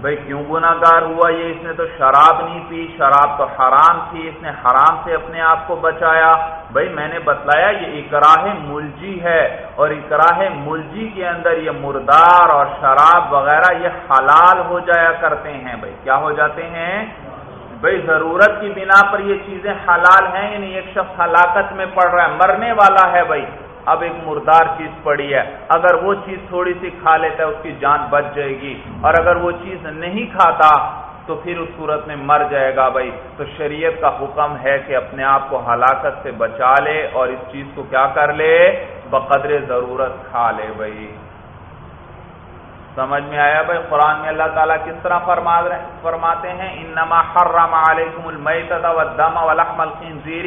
بھائی کیوں گناگار ہوا یہ اس نے تو شراب نہیں پی، شراب تو حرام تھی، اس نے حرام سے اپنے آپ کو بچایا۔ بھائی میں نے بتلایا یہ اکراہ ملجی ہے اور اکراہ ملجی کے اندر یہ مردار اور شراب وغیرہ یہ حلال ہو جایا کرتے ہیں۔ بھائی کیا ہو جاتے ہیں؟ بھائی ضرورت کی بنا پر یہ چیزیں حلال ہیں یعنی ایک شخص ہلاکت میں پڑ رہا ہے، مرنے والا ہے بھائی اب ایک مردار چیز پڑی ہے۔ اگر وہ چیز تھوڑی سی کھا لیتا ہے، اس کی جان بچ جائے گی۔ اور اگر وہ چیز نہیں کھاتا، تو پھر اس صورت میں مر جائے گا بھائی۔ تو شریعت کا حکم ہے کہ اپنے آپ کو ہلاکت سے بچا لے اور اس چیز کو کیا کر لے؟ بقدر ضرورت کھا لے بھائی۔ سمجھ میں آیا بھائی؟ قرآن میں اللہ تعالیٰ کس طرح فرما فرماتے ہیں، انما حرم علیکم المیتۃ والدم ولحم الخنزیر.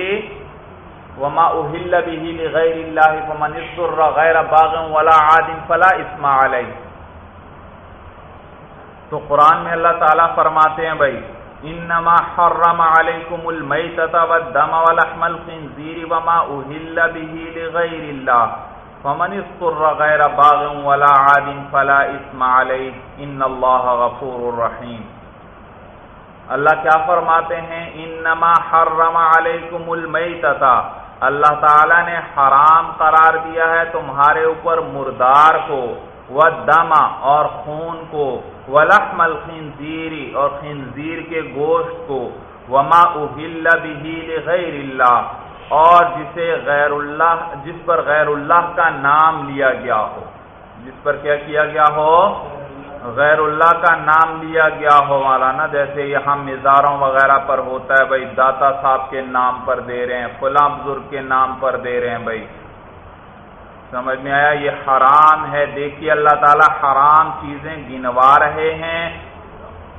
وما اہل به لغیر اللہ فمن اضطر غیر باغ ولا عاد فلا اسم علی تو قرآن میں اللہ تعالیٰ فرماتے ہیں بھائی انما حرم علیکم المیتۃ والدم ولحم الخنزیر وما اہل به لغیر اللہ فمن اضطر غیر باغ ولا عاد فلا اسم علی ان اللہ غفور رحیم اللہ کیا فرماتے ہیں؟ انما حرم علیکم المیتۃ اللہ تعالیٰ نے حرام قرار دیا ہے تمہارے اوپر مردار کو و دما اور خون کو ولحم الخنزیری اور خنزیر کے گوشت کو وما اہل به لغیر اللہ اور جسے غیر اللہ جس پر غیر اللہ کا نام لیا گیا ہو جس پر کیا کیا گیا ہو غیر اللہ کا نام لیا گیا ہو مولانا جیسے یہاں مزاروں وغیرہ پر ہوتا ہے، بھائی داتا صاحب کے نام پر دے رہے ہیں، فلاں بزرگ کے نام پر دے رہے ہیں، بھائی۔ سمجھ میں آیا؟ یہ حرام ہے۔ دیکھیے اللہ تعالی حرام چیزیں گنوا رہے ہیں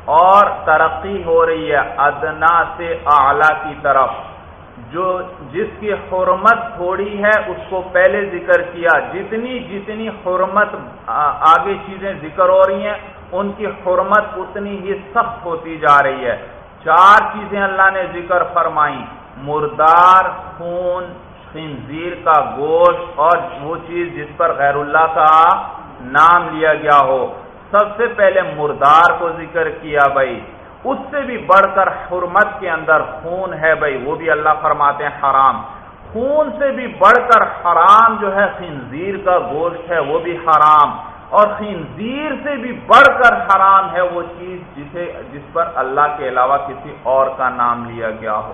اور ترقی ہو رہی ہے، ادنا سے اعلی کی طرف۔ جو جس کی حرمت تھوڑی ہے، اس کو پہلے ذکر کیا۔ جتنی جتنی حرمت آگے چیزیں ذکر ہو رہی ہیں، ان کی حرمت اتنی ہی سخت ہوتی جا رہی ہے۔ چار چیزیں اللہ نے ذکر فرمائی مردار، خون، خنزیر کا گوشت اور وہ چیز جس پر غیر اللہ کا نام لیا گیا ہو۔ سب سے پہلے مردار کو ذکر کیا بھائی۔ اس سے بھی بڑھ کر حرمت کے اندر خون ہے بھائی، وہ بھی اللہ فرماتے ہیں حرام۔ خون سے بھی بڑھ کر حرام جو ہے، خنزیر کا گوشت ہے، وہ بھی حرام۔ اور خنزیر سے بھی بڑھ کر حرام ہے وہ چیز جسے، جس پر اللہ کے علاوہ کسی اور کا نام لیا گیا ہو۔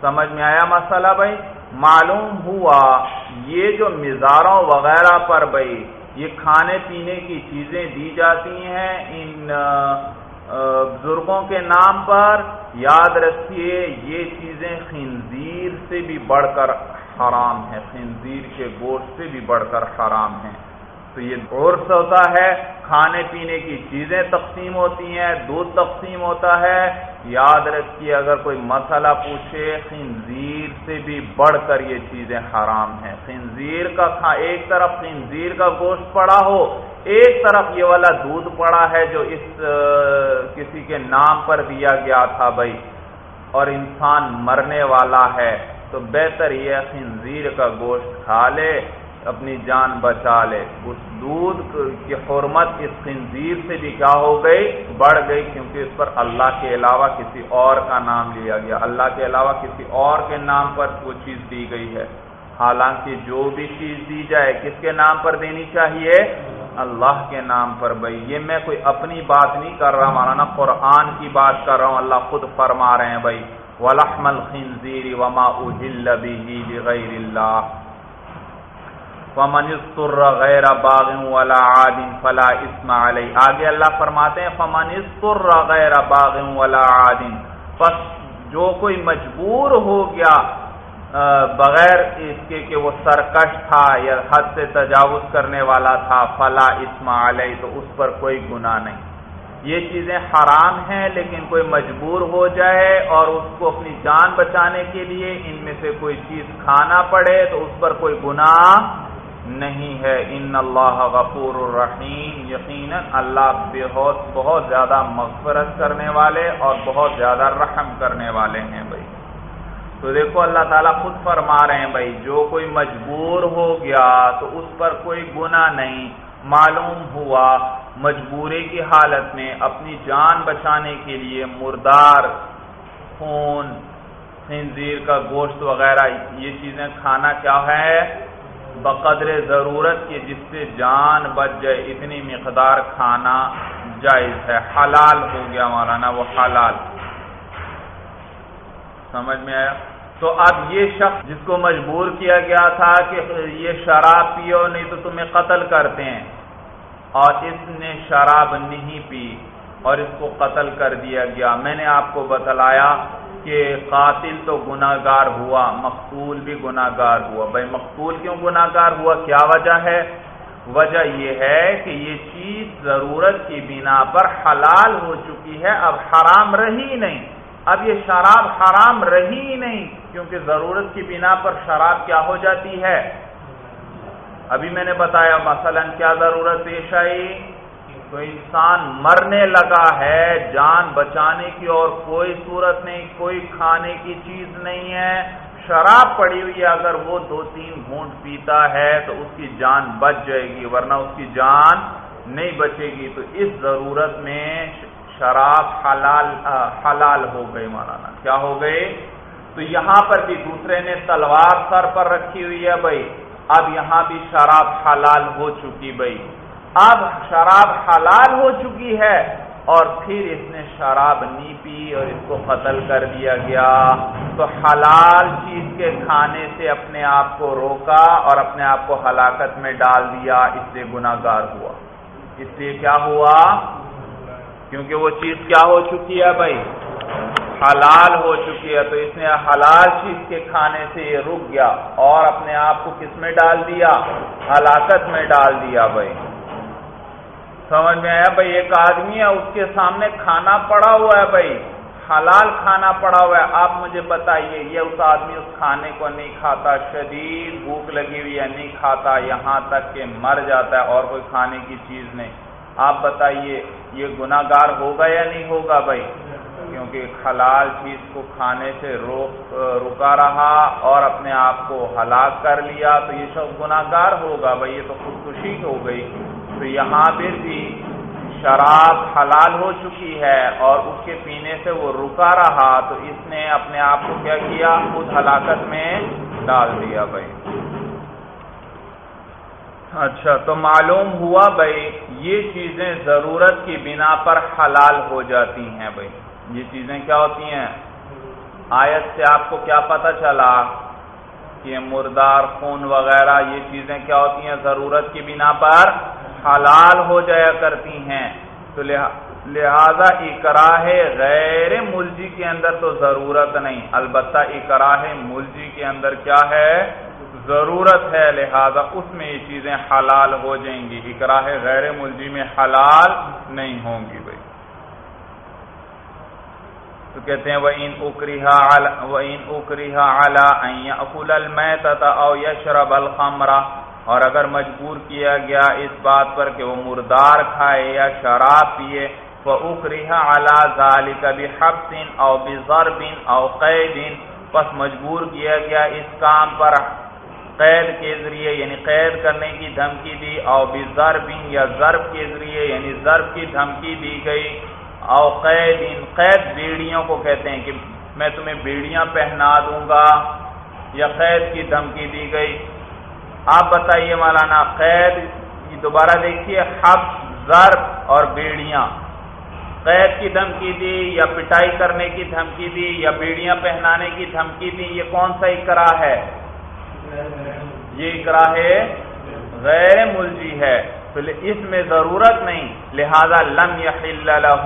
سمجھ میں آیا مسئلہ بھائی؟ معلوم ہوا یہ جو مزاروں وغیرہ پر بھائی، یہ کھانے پینے کی چیزیں دی جاتی ہیں۔ ان بزرگوں کے نام پر یاد رکھیے، یہ چیزیں خنزیر سے بھی بڑھ کر حرام ہیں، خنزیر کے گوشت سے بھی بڑھ کر حرام ہیں۔ تو یہ عرص ہوتا ہے، کھانے پینے کی چیزیں تقسیم ہوتی ہیں، دودھ تقسیم ہوتا ہے۔ یاد رکھیے، اگر کوئی مسئلہ پوچھے، خنزیر سے بھی بڑھ کر یہ چیزیں حرام ہیں۔ خنزیر کا کھا، ایک طرف خنزیر کا گوشت پڑا ہو، ایک طرف یہ والا دودھ پڑا ہے جو اس کسی کے نام پر دیا گیا تھا بھائی، اور انسان مرنے والا ہے، تو بہتر یہ خنزیر کا گوشت کھا لے۔ اپنی جان بچا لے۔ اس دودھ کی حرمت اس خنزیر سے بھی کیا ہو گئی؟ بڑھ گئی، کیونکہ اس پر اللہ کے علاوہ کسی اور کا نام لیا گیا۔ اللہ کے علاوہ کسی اور کے نام پر وہ چیز دی گئی ہے۔ حالانکہ جو بھی چیز دی جائے، کس کے نام پر دینی چاہیے؟ اللہ کے نام پر۔ بھائی، یہ میں کوئی اپنی بات نہیں کر رہا، مولانا قرآن کی بات کر رہا ہوں۔ اللہ خود فرما رہے ہیں، بھائی، ولحم الخنزیر وما اہل به لغیر اللہ فمن اضطر غیر باغ ولا عاد فلا اسم علی آگے اللہ فرماتے ہیں، فمن اضطر غیر باغ ولا عاد۔ پس جو کوئی مجبور ہو گیا بغیر اس کے کہ وہ سرکش تھا یا حد سے تجاوز کرنے والا تھا، فلا اسم علی تو اس پر کوئی گناہ نہیں۔ یہ چیزیں حرام ہیں، لیکن کوئی مجبور ہو جائے اور اس کو اپنی جان بچانے کے لیے ان میں سے کوئی چیز کھانا پڑے، تو اس پر کوئی گناہ نہیں ہے۔ ان اللہ غفور الرحیم یقیناً اللہ بہت بہت زیادہ مغفرت کرنے والے اور بہت زیادہ رحم کرنے والے ہیں بھائی۔ تو دیکھو اللہ تعالیٰ خود فرما رہے ہیں بھائی، جو کوئی مجبور ہو گیا تو اس پر کوئی گناہ نہیں۔ معلوم ہوا مجبوری کی حالت میں اپنی جان بچانے کے لیے مردار، خون، خنزیر کا گوشت وغیرہ، یہ چیزیں کھانا کیا ہے؟ بقدر ضرورت کی جس سے جان بچ جائے، اتنی مقدار کھانا جائز ہے۔ حلال ہو گیا مولانا، وہ حلال۔ سمجھ میں آیا؟ تو اب یہ شخص جس کو مجبور کیا گیا تھا کہ یہ شراب پیو، نہیں تو تمہیں قتل کرتے ہیں۔ اور اس نے شراب نہیں پی اور اس کو قتل کر دیا گیا۔ میں نے آپ کو بتلایا کہ قاتل تو گناہ گار ہوا، مقتول بھی گناہ گار ہوا۔ بھائی مقتول کیوں گناہ گار ہوا؟ کیا وجہ ہے؟ وجہ یہ ہے کہ یہ چیز ضرورت کی بنا پر حلال ہو چکی ہے، اب حرام رہی نہیں۔ اب یہ شراب حرام رہی نہیں، کیونکہ ضرورت کی بنا پر شراب کیا ہو جاتی ہے؟ ابھی میں نے بتایا مثلا کیا ضرورت پیش آئی تو انسان مرنے لگا ہے، جان بچانے کی، اور کوئی صورت نہیں، کوئی کھانے کی چیز نہیں ہے۔ شراب پڑی ہوئی ہے، اگر وہ دو تین گھونٹ پیتا ہے تو اس کی جان بچ جائے گی، ورنہ اس کی جان نہیں بچے گی۔ تو اس ضرورت میں شراب حلال حلال ہو گئے مولانا۔ کیا ہو گئے تو یہاں پر بھی دوسرے نے تلوار سر پر رکھی ہوئی ہے بھائی۔ اب یہاں بھی شراب حلال ہو چکی بھائی۔ اب شراب حلال ہو چکی ہے اور پھر اس نے شراب نہیں پی اور اس کو قتل کر دیا گیا تو حلال چیز کے کھانے سے اپنے آپ کو روکا اور اپنے آپ کو ہلاکت میں ڈال دیا، اس لیے گناگار ہوا۔ اس لیے کیا ہوا؟ کیونکہ وہ چیز کیا ہو چکی ہے بھائی؟ حلال ہو چکی ہے تو اس نے حلال چیز کے کھانے سے یہ رک گیا اور اپنے آپ کو کس میں ڈال دیا؟ ہلاکت میں ڈال دیا بھائی۔ سمجھ میں آیا بھائی ایک آدمی ہے، اس کے سامنے کھانا پڑا ہوا ہے بھائی۔ حلال کھانا پڑا ہوا ہے۔ آپ مجھے بتائیے، یہ اس آدمی اس کھانے کو نہیں کھاتا؟ شدید بھوک لگی ہوئی ہے، نہیں کھاتا۔ یہاں تک کہ مر جاتا ہے اور کوئی کھانے کی چیز نہیں۔ آپ بتائیے، یہ گناگار ہوگا یا نہیں ہوگا بھائی؟ کیونکہ حلال چیز کو کھانے سے روک، رکا رہا اور اپنے آپ کو ہلاک کر لیا، تو یہ سب گناگار ہوگا بھائی، یہ تو خودکشی ہو گئی۔ تو یہاں پھر بھی شراب حلال ہو چکی ہے اور اس کے پینے سے وہ رکا رہا، تو اس نے اپنے آپ کو کیا کیا؟ خود ہلاکت میں ڈال دیا بھائی۔ اچھا تو معلوم ہوا بھائی، یہ چیزیں ضرورت کی بنا پر حلال ہو جاتی ہیں بھائی۔ یہ چیزیں کیا ہوتی ہیں؟ آیت سے آپ کو کیا پتا چلا کہ مردار، خون وغیرہ، یہ چیزیں کیا ہوتی ہیں؟ ضرورت کی بنا پر حلال ہو جایا کرتی ہیں، تو لہذا اکراہ غیر ملجی کے اندر تو ضرورت نہیں۔ البتہ اکراہ ملجی کے اندر کیا ہے؟ ضرورت ہے، لہذا اس میں یہ چیزیں حلال ہو جائیں گی۔ اکراہ غیر ملجی میں حلال نہیں ہوں گی بھائی۔ تو کہتے ہیں وہ ان اکریہ وہ ان اکریہ اعلی اقول المحت او یشرب الخمرہ اور اگر مجبور کیا گیا اس بات پر کہ وہ مردار کھائے یا شراب پیے وہ اکریہ اعلیٰ ظالی کبھی حفصن او بن او قید پس مجبور کیا گیا اس کام پر قید کے ذریعے یعنی قید کرنے کی دھمکی دی۔ او بن یا ضرب کے ذریعے یعنی ضرب کی دھمکی دی گئی۔ او قید قید بیڑیوں کو کہتے ہیں کہ میں تمہیں بیڑیاں پہنا دوں گا۔ یا قید کی دھمکی دی گئی۔ آپ بتائیے مولانا، قید دوبارہ دیکھیے حب ضرب اور بیڑیاں۔ قید کی دھمکی دی یا پٹائی کرنے کی دھمکی دی یا بیڑیاں پہنانے کی دھمکی دی، یہ کون سا اکرا ہے؟ یہ اکرا ہے غیر ملزی ہے۔ تو اس میں ضرورت نہیں، لہذا لم یحل له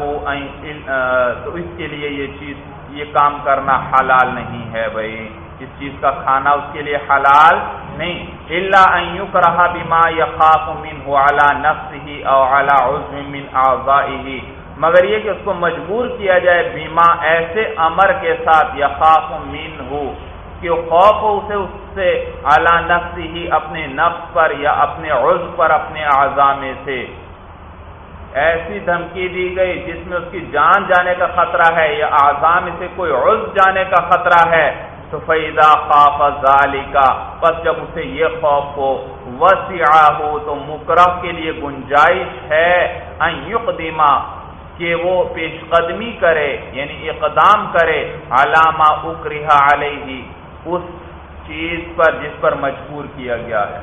تو اس کے لیے یہ چیز، یہ کام کرنا حلال نہیں ہے بھائی۔ اس چیز کا کھانا اس کے لیے حلال نہیں اللہ ایوک رہا بیما یخاف من ہو اعلیٰ نفس ہی او اعلیٰ عزم من اعضائه مگر یہ کہ اس کو مجبور کیا جائے بیما ایسے امر کے ساتھ یخاف من ہو کہ خوف ہو اسے اس سے اعلی نفس ہی اپنے نفس پر یا اپنے عزم پر، اپنے میں سے۔ ایسی دھمکی دی گئی جس میں اس کی جان جانے کا خطرہ ہے یا آزام سے کوئی عزم جانے کا خطرہ ہے۔ تو فیدا خوف ظالی کا بس جب اسے یہ خوف ہو وسیع ہو تو مکرف کے لیے گنجائش ہے یقدیما کہ وہ پیش قدمی کرے یعنی اقدام کرے علامہ اکرہ علیہ اس چیز پر جس پر مجبور کیا گیا ہے۔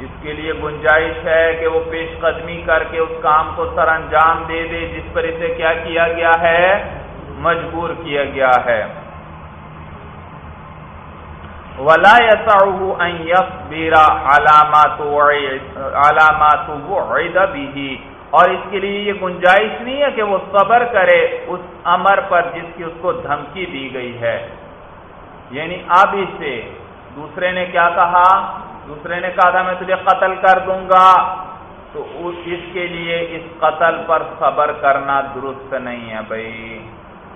اس کے لیے گنجائش ہے کہ وہ پیش قدمی کر کے اس کام کو سر انجام دے دے، جس پر اسے کیا کیا گیا ہے؟ مجبور کیا گیا ہے۔ ولا بیرا علامات علامات بھی اور اس کے لیے یہ گنجائش نہیں ہے کہ وہ صبر کرے اس امر پر جس کی اس کو دھمکی دی گئی ہے۔ یعنی اب اسے دوسرے نے کیا کہا؟ دوسرے نے کہا تھا، میں تجھے قتل کر دوں گا۔ تو اس کے لیے اس قتل پر صبر کرنا درست نہیں ہے بھائی۔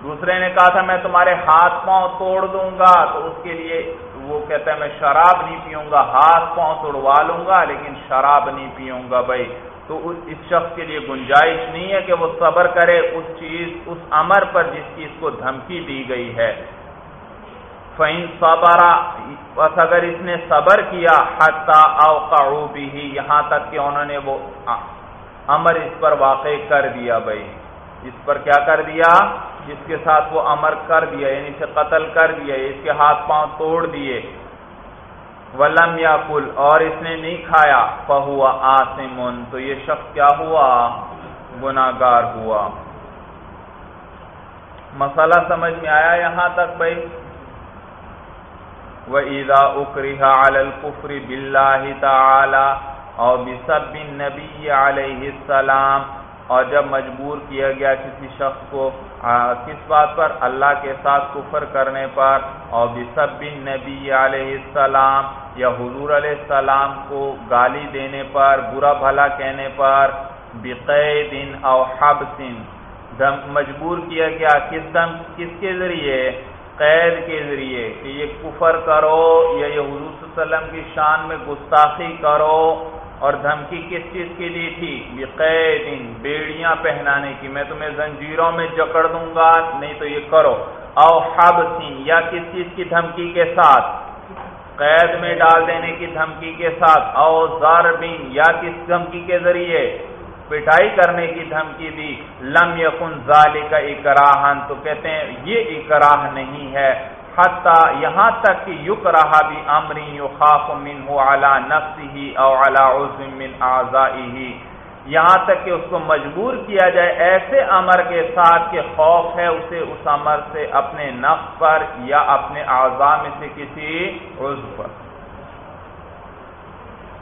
دوسرے نے کہا تھا، میں تمہارے ہاتھ پاؤں توڑ دوں گا۔ تو اس کے لیے وہ کہتا ہے، میں شراب نہیں پیوں گا، ہاتھ پاؤں توڑوا لوں گا، لیکن شراب نہیں پیوں گا بھائی. تو اس شخص کے لیے گنجائش نہیں ہے کہ وہ صبر کرے، اس چیز، اس امر پر جس کی اس کو دھمکی دی گئی ہے۔ فین صبرا بس اگر اس نے صبر کیا حتا اوقعو بھی یہاں تک کہ انہوں نے وہ امر اس پر واقع کر دیا بھائی۔ اس پر کیا کر دیا؟ جس کے ساتھ وہ امر کر دیا یعنی اسے قتل کر دیا، اس کے ہاتھ پاؤں توڑ دیے۔ ولم یا کل اور اس نے نہیں کھایا۔ پہوا آسمن تو یہ شخص کیا ہوا؟ گناگار ہوا۔ مسئلہ سمجھ میں آیا یہاں تک بھائی؟ وَإِذَا أُكْرِهَ عَلَى الْكُفْرِ بِاللَّهِ تَعَالَى، اور بِسَبِّ النَّبِيِّ عَلَيْهِ السَّلَامِ اور جب مجبور کیا گیا کسی شخص کو کس بات پر؟ اللہ کے ساتھ کفر کرنے پر۔ اور بِسَبِّ النَّبِيِّ عَلَيْهِ السَّلَامِ یا حضور علیہ السلام کو گالی دینے پر، برا بھلا کہنے پر بِقَيْدٍ او حَبْسٍ۔ مجبور کیا گیا کس دم؟ کس کے ذریعے؟ قید کے ذریعے کہ یہ کفر کرو یا یہ حضور صلی اللہ علیہ وسلم کی شان میں گستاخی کرو۔ اور دھمکی کس چیز کی دی تھی؟ یہ قید بیڑیاں پہنانے کی۔ میں تمہیں زنجیروں میں جکڑ دوں گا، نہیں تو یہ کرو۔ او حب یا کس چیز کی دھمکی کے ساتھ؟ قید میں ڈال دینے کی دھمکی کے ساتھ۔ او زار یا کس دھمکی کے ذریعے؟ پٹائی کرنے کی دھمکی دی۔ لم یقن ظالی کا اکراہن، تو کہتے ہیں یہ اکراہ نہیں ہے۔ حتیٰ یہاں تک کہ یق رہا بھی امری یو خاف من ہو اعلیٰ نفس ہی او اعلیٰ عزم من آزائی یہاں تک کہ اس کو مجبور کیا جائے ایسے امر کے ساتھ کہ خوف ہے اسے اس امر سے اپنے نفس پر یا اپنے اعضاء میں سے کسی عزم پر۔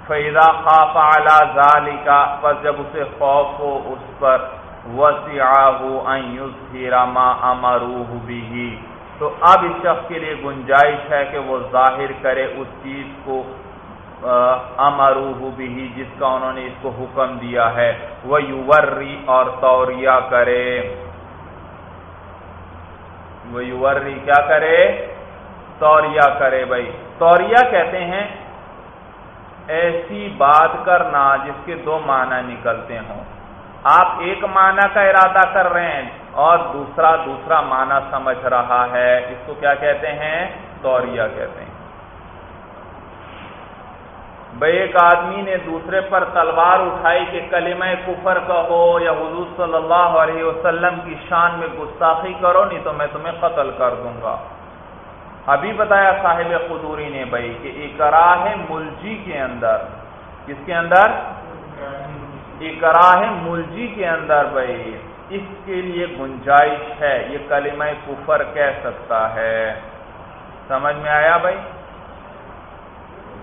فیضا خوف اعلی ظالی کا پس جب اسے خوف ہو اس پر وسیع ہو ان یظہر ما امروہ بھی تو اب اس شخص کے لیے گنجائش ہے کہ وہ ظاہر کرے اس چیز کو امروہ بھی جس کا انہوں نے اس کو حکم دیا ہے۔ وہ یوری اور توریا کرے۔ وہ یوری کیا کرے؟ توریا کرے بھائی۔ توریا کہتے ہیں ایسی بات کرنا جس کے دو معنی نکلتے ہوں۔ آپ ایک معنی کا ارادہ کر رہے ہیں اور دوسرا دوسرا معنی سمجھ رہا ہے۔ اس کو کیا کہتے ہیں؟ دوریا کہتے ہیں۔ بھائی ایک آدمی نے دوسرے پر تلوار اٹھائی کہ کلمہ کفر کا ہو یا حضور صلی اللہ علیہ وسلم کی شان میں گستاخی کرو، نہیں تو میں تمہیں قتل کر دوں گا۔ ابھی بتایا صاحب قدوری نے بھائی کہ اکراہ ملجی کے اندر، کس کے اندر؟ اکراہ ملجی کے اندر بھائی اس کے لیے گنجائش ہے، یہ کلمہ کفر کہہ سکتا ہے۔ سمجھ میں آیا بھائی؟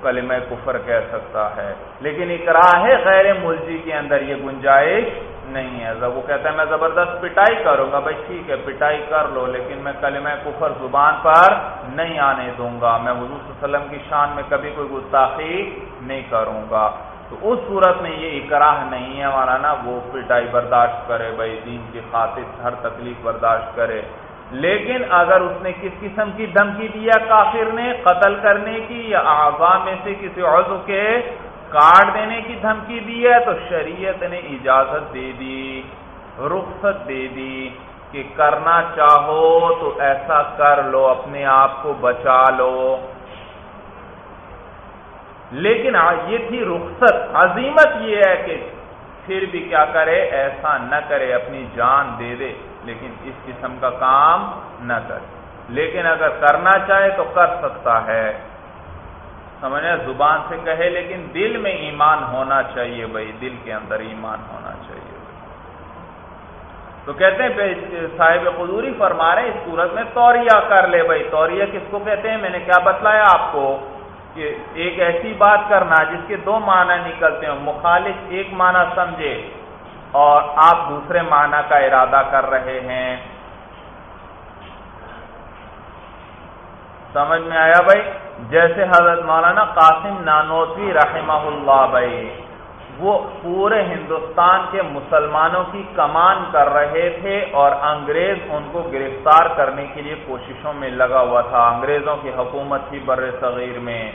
کلمہ کفر کہہ سکتا ہے۔ لیکن اکراہ غیر ملجی کے اندر یہ گنجائش نہیں ہے۔ وہ کہتا ہے، میں زبردست پٹائی کروں گا، بھائی ٹھیک ہے، پٹائی کر لو، لیکن میں کلمہ کفر زبان پر نہیں آنے دوں گا۔ میں حضور صلی اللہ علیہ وسلم کی شان میں کبھی کوئی گستاخی نہیں کروں گا۔ تو اس صورت میں یہ اکراہ نہیں ہے ہمارا نا وہ پٹائی برداشت کرے، بھائی دین کی خاطر ہر تکلیف برداشت کرے۔ لیکن اگر اس نے کس قسم کی دھمکی دیا کافر نے قتل کرنے کی یا اعضاء میں سے کسی عضو کے کاٹ دینے کی دھمکی دی ہے، تو شریعت نے اجازت دے دی، رخصت دے دی کہ کرنا چاہو تو ایسا کر لو، اپنے آپ کو بچا لو۔ لیکن یہ تھی رخصت۔ عظیمت یہ ہے کہ پھر بھی کیا کرے، ایسا نہ کرے، اپنی جان دے دے، لیکن اس قسم کا کام نہ کرے۔ لیکن اگر کرنا چاہے تو کر سکتا ہے۔ سمجھے؟ زبان سے کہے، لیکن دل میں ایمان ہونا چاہیے بھائی، دل کے اندر ایمان ہونا چاہیے۔ تو کہتے ہیں صاحب قدوری فرما رہے اس صورت میں توریا کر لے بھائی۔ توریا کس کو کہتے ہیں؟ میں نے کیا بتلایا آپ کو؟ کہ ایک ایسی بات کرنا جس کے دو معنی نکلتے ہیں مخالف ایک معنی سمجھے اور آپ دوسرے معنی کا ارادہ کر رہے ہیں۔ سمجھ میں آیا بھائی؟ جیسے حضرت مولانا قاسم نانوتوی رحمہ اللہ بھائی۔ وہ پورے ہندوستان کے مسلمانوں کی کمان کر رہے تھے اور انگریز ان کو گرفتار کرنے کے لیے کوششوں میں لگا ہوا تھا۔ انگریزوں کی حکومت تھی بر صغیر میں۔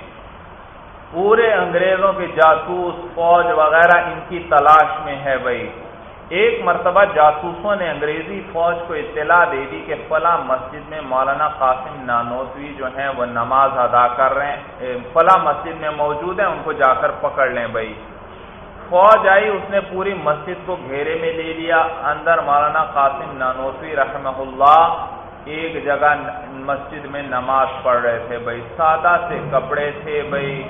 پورے انگریزوں کے جاسوس، فوج وغیرہ ان کی تلاش میں ہے بھائی۔ ایک مرتبہ جاسوسوں نے انگریزی فوج کو اطلاع دے دی کہ فلاں مسجد میں مولانا قاسم نانوتوی جو ہیں وہ نماز ادا کر رہے ہیں۔ فلاں مسجد میں موجود ہیں، ان کو جا کر پکڑ لیں بھائی۔ فوج آئی، اس نے پوری مسجد کو گھیرے میں لے لیا۔ اندر مولانا قاسم نانوسی رحمہ اللہ ایک جگہ مسجد میں نماز پڑھ رہے تھے۔ بھائی، سادہ سے کپڑے تھے، بھائی،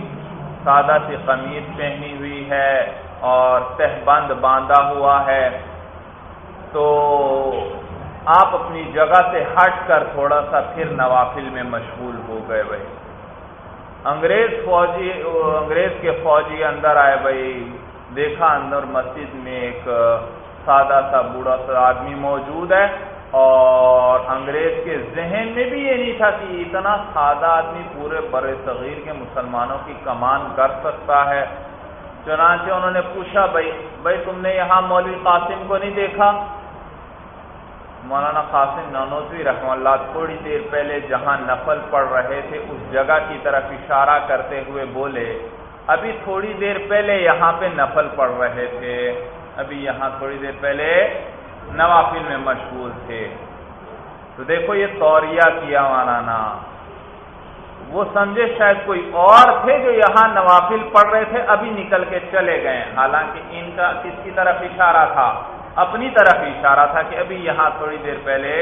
سادہ سی قمیض پہنی ہوئی ہے اور تہ بند باندھا ہوا ہے۔ تو آپ اپنی جگہ سے ہٹ کر تھوڑا سا پھر نوافل میں مشغول ہو گئے، بھائی۔ انگریز فوجی، انگریز کے فوجی اندر آئے، بھائی۔ دیکھا اندر مسجد میں ایک سادہ سا بوڑھا سا آدمی موجود ہے اور انگریز کے ذہن میں بھی یہ نہیں تھا کہ اتنا سادہ آدمی پورے بر صغیر کے مسلمانوں کی کمان کر سکتا ہے۔ چنانچہ انہوں نے پوچھا، بھائی بھائی، تم نے یہاں مولوی قاسم کو نہیں دیکھا؟ مولانا قاسم نانوزی رحم اللہ تھوڑی دیر پہلے جہاں نفل پڑ رہے تھے، اس جگہ کی طرف اشارہ کرتے ہوئے بولے ابھی تھوڑی دیر پہلے یہاں پہ نفل پڑھ رہے تھے۔ ابھی یہاں تھوڑی دیر پہلے نوافل میں مشغول تھے۔ تو دیکھو یہ توریا کیا مولانا وہ سمجھے شاید کوئی اور تھے جو یہاں نوافل پڑھ رہے تھے، ابھی نکل کے چلے گئے۔ حالانکہ ان کا کس کی طرف اشارہ تھا؟ اپنی طرف اشارہ تھا کہ ابھی یہاں تھوڑی دیر پہلے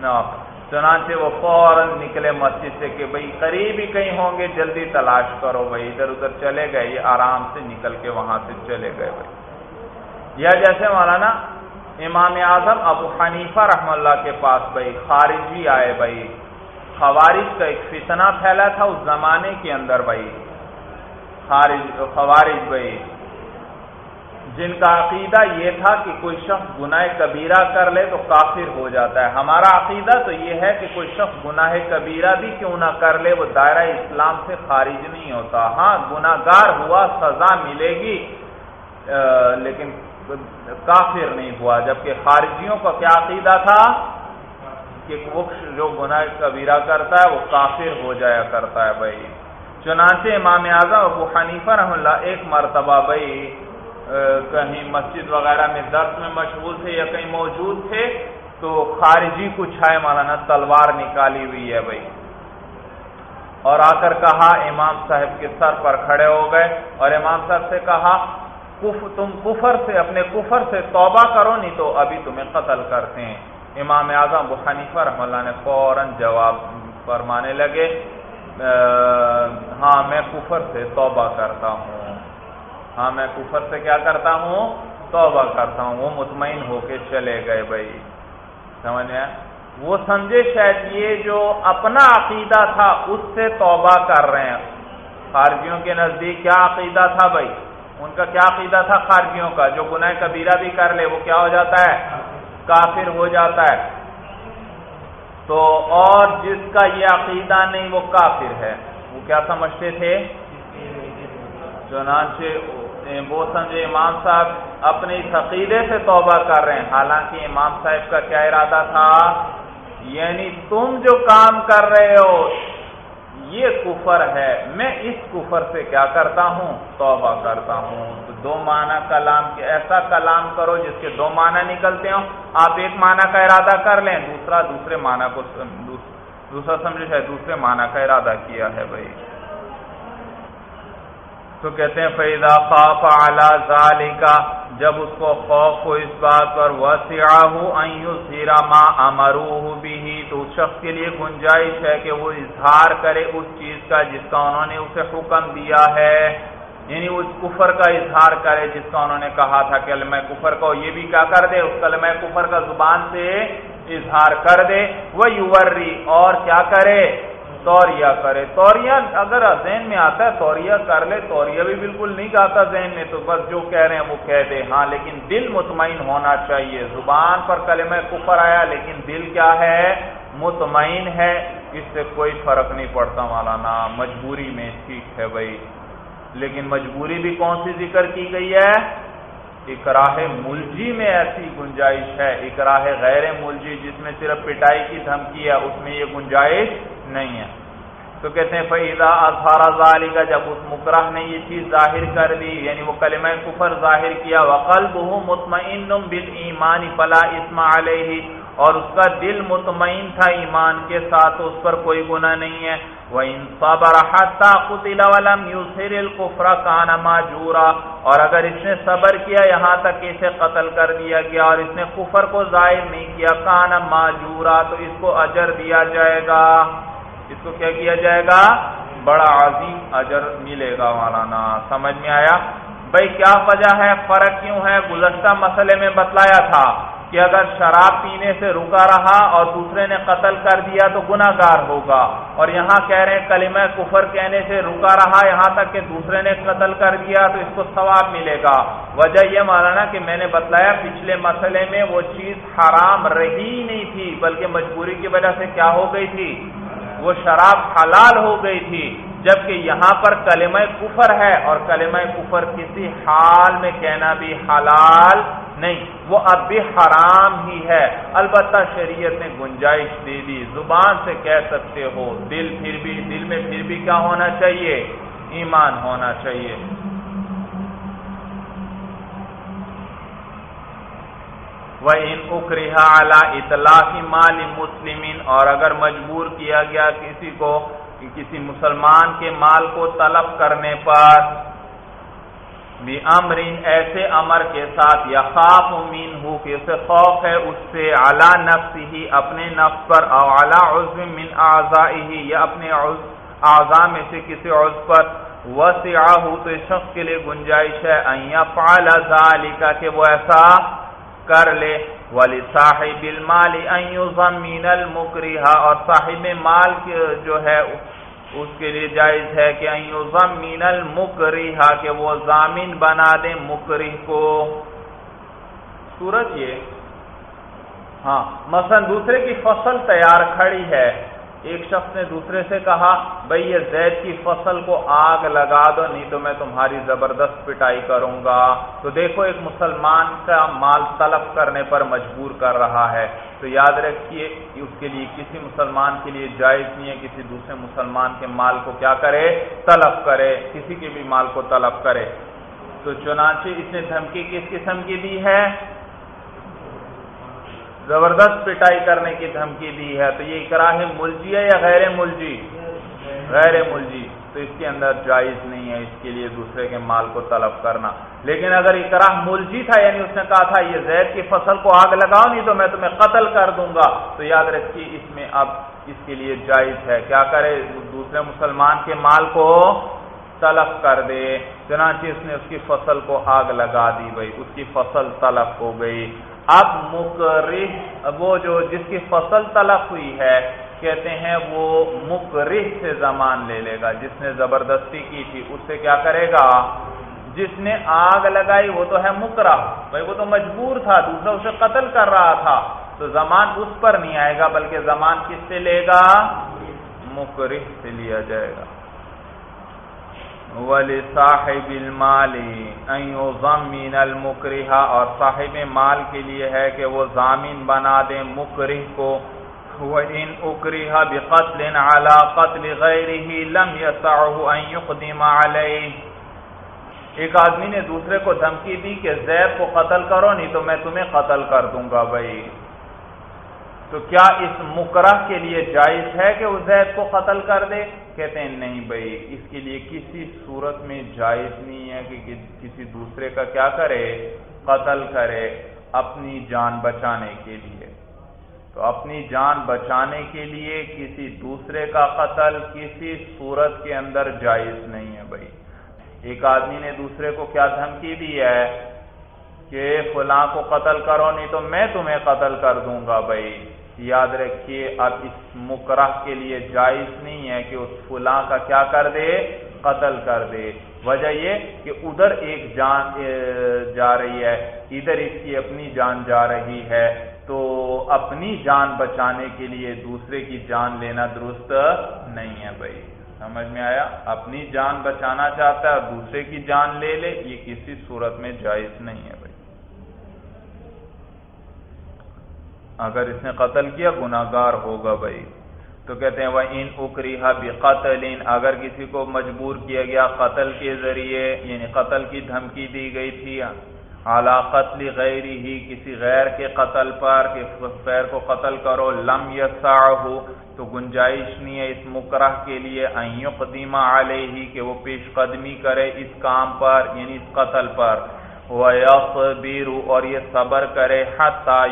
نوافل۔ چنانچہ وہ فوراً نکلے مسجد سے کہ بھائی قریب ہی کہیں ہوں گے، جلدی تلاش کرو بھائی ادھر ادھر چلے گئے، یہ آرام سے نکل کے وہاں سے چلے گئے بھائی یا جیسے مولانا امام اعظم ابو حنیفہ رحم اللہ کے پاس بھائی خارجی آئے بھائی خوارج کا ایک فتنہ پھیلا تھا اس زمانے کے اندر بھائی خارج، خوارج بھائی جن کا عقیدہ یہ تھا کہ کوئی شخص گناہ کبیرہ کر لے تو کافر ہو جاتا ہے۔ ہمارا عقیدہ تو یہ ہے کہ کوئی شخص گناہ کبیرہ بھی کیوں نہ کر لے، وہ دائرہ اسلام سے خارج نہیں ہوتا۔ ہاں گناہ گار ہوا، سزا ملے گی لیکن کافر نہیں ہوا۔ جبکہ خارجیوں کا کیا عقیدہ تھا؟ کہ وہ جو گناہ کبیرہ کرتا ہے، وہ کافر ہو جایا کرتا ہے بھائی۔ چنانچہ امام اعظم ابو حنیفہ رحم اللہ ایک مرتبہ بھائی کہیں مسجد وغیرہ میں درس میں مشغول تھے یا کہیں موجود تھے، تو خارجی کچھ ہے مولانا، تلوار نکالی ہوئی ہے بھائی۔ اور آ کر کہا، امام صاحب کے سر پر کھڑے ہو گئے اور امام صاحب سے کہا، کف، تم کفر سے، اپنے کفر سے توبہ کرو، نہیں تو ابھی تمہیں قتل کرتے ہیں۔ امام اعظم حنیفہ رحم اللہ نے فوراً جواب فرمانے لگے ہاں میں کفر سے توبہ کرتا ہوں۔ ہاں میں کفر سے کیا کرتا ہوں؟ توبہ کرتا ہوں۔ وہ مطمئن ہو کے چلے گئے بھائی۔ سمجھ وہ سمجھے شاید یہ جو اپنا عقیدہ تھا، اس سے توبہ کر رہے ہیں۔ خارجیوں کے نزدیک کیا عقیدہ تھا بھائی؟ ان کا کیا عقیدہ تھا؟ خارجیوں کا۔ جو گناہ کبیرہ بھی کر لے، وہ کیا ہو جاتا ہے؟ کافر ہو جاتا ہے۔ تو اور جس کا یہ عقیدہ نہیں، وہ کافر ہے۔ وہ کیا سمجھتے تھے؟ چنانچہ وہ سمجھے امام صاحب اپنے اس عقیدے سے توبہ کر رہے ہیں۔ حالانکہ امام صاحب کا کیا ارادہ تھا؟ یعنی تم جو کام کر رہے ہو، یہ کفر ہے۔ میں اس کفر سے کیا کرتا ہوں؟ توبہ کرتا ہوں۔ تو دو معنی کلام کے، ایسا کلام کرو جس کے دو معنی نکلتے ہوں۔ آپ ایک معنی کا ارادہ کر لیں، دوسرا، دوسرے معنی کو دوسرا سمجھے شاید دوسرے معنی کا ارادہ کیا ہے بھائی۔ تو کہتے ہیں فیضا خوف اعلی ظالی کا جب اس کو خوف ہو اس بات پر وسیرا ماں امرو بھی تو اس شخص کے لیے گنجائش ہے کہ وہ اظہار کرے اس چیز کا جس کا انہوں نے اسے حکم دیا ہے۔ یعنی اس کفر کا اظہار کرے، جس کا انہوں نے کہا تھا کہ علم کفر کو یہ بھی کیا کر دے، اس کلمہ کفر کا زبان سے اظہار کر دے۔ وہ یوری اور کیا کرے؟ توریا کرے۔ توریا اگر ذہن میں آتا ہے توریا کر لے۔ توریا بھی بالکل نہیں آتا ذہن میں، تو بس جو کہہ رہے ہیں وہ کہہ دے۔ ہاں لیکن دل مطمئن ہونا چاہیے۔ زبان پر کلمہ کفر آیا، لیکن دل کیا ہے؟ مطمئن ہے۔ اس سے کوئی فرق نہیں پڑتا مولانا۔ مجبوری میں ٹھیک ہے بھائی۔ لیکن مجبوری بھی کون سی ذکر کی گئی ہے؟ اکراہ ملجی میں ایسی گنجائش ہے۔ اکراہ غیر ملجی جس میں صرف پٹائی کی دھمکی ہے، اس میں یہ گنجائش نہیں ہے۔ تو کہتے ہیں فیضا اظہار کا جب اس مکرہ نے یہ چیز ظاہر کر دی یعنی وہ کلمہ کفر ظاہر کیا وقلب مطمئن بال ایمان فلا اسم علیہ اور اس کا دل مطمئن تھا ایمان کے ساتھ، اس پر کوئی گناہ نہیں ہے۔ وہ انصبر حتى قتل ولم اور اگر اس نے صبر کیا، یہاں تک کہ اسے قتل کر دیا گیا، اور اس نے کفر کو ظاہر نہیں کیا کان ماجورا، تو اس کو اجر دیا جائے گا۔ اس کو کیا کیا جائے گا؟ بڑا عظیم اجر ملے گا مولانا، سمجھ میں آیا؟ بھائی کیا وجہ ہے؟ فرق کیوں ہے؟ گزشتہ مسئلے میں بتلایا تھا کہ اگر شراب پینے سے رکا رہا اور دوسرے نے قتل کر دیا تو گناہ گار ہوگا۔ اور یہاں کہہ رہے ہیں کلمہ کفر کہنے سے رکا رہا، یہاں تک کہ دوسرے نے قتل کر دیا تو اس کو ثواب ملے گا۔ وجہ یہ مانا کہ میں نے بتلایا پچھلے مسئلے میں وہ چیز حرام رہی نہیں تھی، بلکہ مجبوری کی وجہ سے کیا ہو گئی تھی؟ وہ شراب حلال ہو گئی تھی، جبکہ یہاں پر کلمہ کفر ہے اور کلمہ کفر کسی حال میں کہنا بھی حلال نہیں۔ وہ اب بھی حرام ہی ہے۔ البتہ شریعت نے گنجائش دے دی۔ زبان سے کہہ سکتے ہو، دل پھر بھی، دل میں پھر بھی کیا ہونا چاہیے؟ ایمان ہونا چاہیے۔ وہ ان اکریہ اطلاع مال مسلمین اور اگر مجبور کیا گیا کسی کو کسی مسلمان کے مال کو طلب کرنے پر بھی امرین ایسے امر کے ساتھ یا خوف امین ہو کہ اسے خوف ہے، اس سے اعلیٰ نفس ہی اپنے نفس پر، او اعلیٰ عزم من اعضاء ہی یا اپنے اعضاء میں سے کسی عزم پر وسیع ہو تو اس شخص کے لیے گنجائش ہے ان یفعل ذالک کہ وہ ایسا کر لے۔ ولی صاحب المال ان المکریہ اور صاحب مال جو ہے، اس کے لیے جائز ہے کہ زمین المکریہ کہ وہ ضامین بنا دے مکری کو۔ صورت یہ ہاں مثلا دوسرے کی فصل تیار کھڑی ہے۔ ایک شخص نے دوسرے سے کہا بھائی یہ زید کی فصل کو آگ لگا دو، نہیں تو میں تمہاری زبردست پٹائی کروں گا۔ تو دیکھو، ایک مسلمان کا مال طلب کرنے پر مجبور کر رہا ہے۔ تو یاد رکھیے کہ اس کے لیے کسی مسلمان کے لیے جائز نہیں ہے، کسی دوسرے مسلمان کے مال کو کیا کرے؟ طلب کرے، کسی کے بھی مال کو طلب کرے۔ تو چنانچہ اس نے دھمکی کس قسم کی دی ہے؟ زبردست پٹائی کرنے کی دھمکی دی ہے، تو یہ اکراہ ملجی ہے یا غیر ملجی؟ غیر ملجی۔ تو اس کے اندر جائز نہیں ہے، اس کے لیے دوسرے کے مال کو طلب کرنا۔ لیکن اگر اکراہ ملجی تھا یعنی اس نے کہا تھا، یہ زید کی فصل کو آگ لگاؤ، نہیں تو میں تمہیں قتل کر دوں گا۔ تو یاد رکھیے، اس میں اب اس کے لیے جائز ہے۔ کیا کرے؟ دوسرے مسلمان کے مال کو طلب کر دے۔ چنانچہ اس نے اس کی فصل کو آگ لگا دی بھائی، اس کی فصل طلب ہو گئی۔ اب مکرح وہ جو جس کی فصل تلف ہوئی ہے، کہتے ہیں وہ مکرح سے زمان لے لے گا۔ جس نے زبردستی کی تھی، اس سے کیا کرے گا؟ جس نے آگ لگائی، وہ تو ہے مکرہ بھائی، وہ تو مجبور تھا، دوسرا اسے قتل کر رہا تھا۔ تو زمان اس پر نہیں آئے گا، بلکہ زمان کس سے لے گا؟ مکرح سے لیا جائے گا۔ ولی صاحب المالی ضمین المکرہ اور صاحب مال کے لیے ہے کہ وہ ضامین بنا دے مکرہ کو۔ وَإِنْ أُكْرِهَ بِقَتْلٍ عَلَى قَتْلِ غَيْرِهِ لَمْ يَسَعُهُ أَنْ يُقْدِمَ عَلَيْهِ۔ ایک آدمی نے دوسرے کو دھمکی دی کہ زید کو قتل کرو، نہیں تو میں تمہیں قتل کر دوں گا بھائی۔ تو کیا اس مکرہ کے لیے جائز ہے کہ وہ زید کو قتل کر دے؟ کہتے ہیں، نہیں بھائی، اس کے لیے کسی صورت میں جائز نہیں ہے کہ کسی دوسرے کا کیا کرے، قتل کرے اپنی جان بچانے کے لیے۔ تو اپنی جان بچانے کے لیے کسی دوسرے کا قتل کسی صورت کے اندر جائز نہیں ہے بھائی۔ ایک آدمی نے دوسرے کو کیا دھمکی دی ہے کہ فلاں کو قتل کرو، نہیں تو میں تمہیں قتل کر دوں گا بھائی۔ یاد رکھیے، اب اس مکرہ کے لیے جائز نہیں ہے کہ اس فلاں کا کیا کر دے؟ قتل کر دے۔ وجہ یہ کہ ادھر ایک جان جا رہی ہے، ادھر اس کی اپنی جان جا رہی ہے۔ تو اپنی جان بچانے کے لیے دوسرے کی جان لینا درست نہیں ہے بھائی۔ سمجھ میں آیا؟ اپنی جان بچانا چاہتا ہے اور دوسرے کی جان لے لے، یہ کسی صورت میں جائز نہیں ہے بھائی اگر اس نے قتل کیا گناگار ہوگا بھائی۔ تو کہتے ہیں وہ ان اکری بھی قتل اگر کسی کو مجبور کیا گیا قتل کے ذریعے یعنی قتل کی دھمکی دی گئی تھی اعلی قتل غیر ہی کسی غیر کے قتل پر، کہ غیر کو قتل کرو، لم یسا ہو تو گنجائش نہیں ہے اس مکرہ کے لیے قدیمہ علیہ کہ وہ پیش قدمی کرے اس کام پر یعنی اس قتل پر۔ اور یہ صبر کرے حتی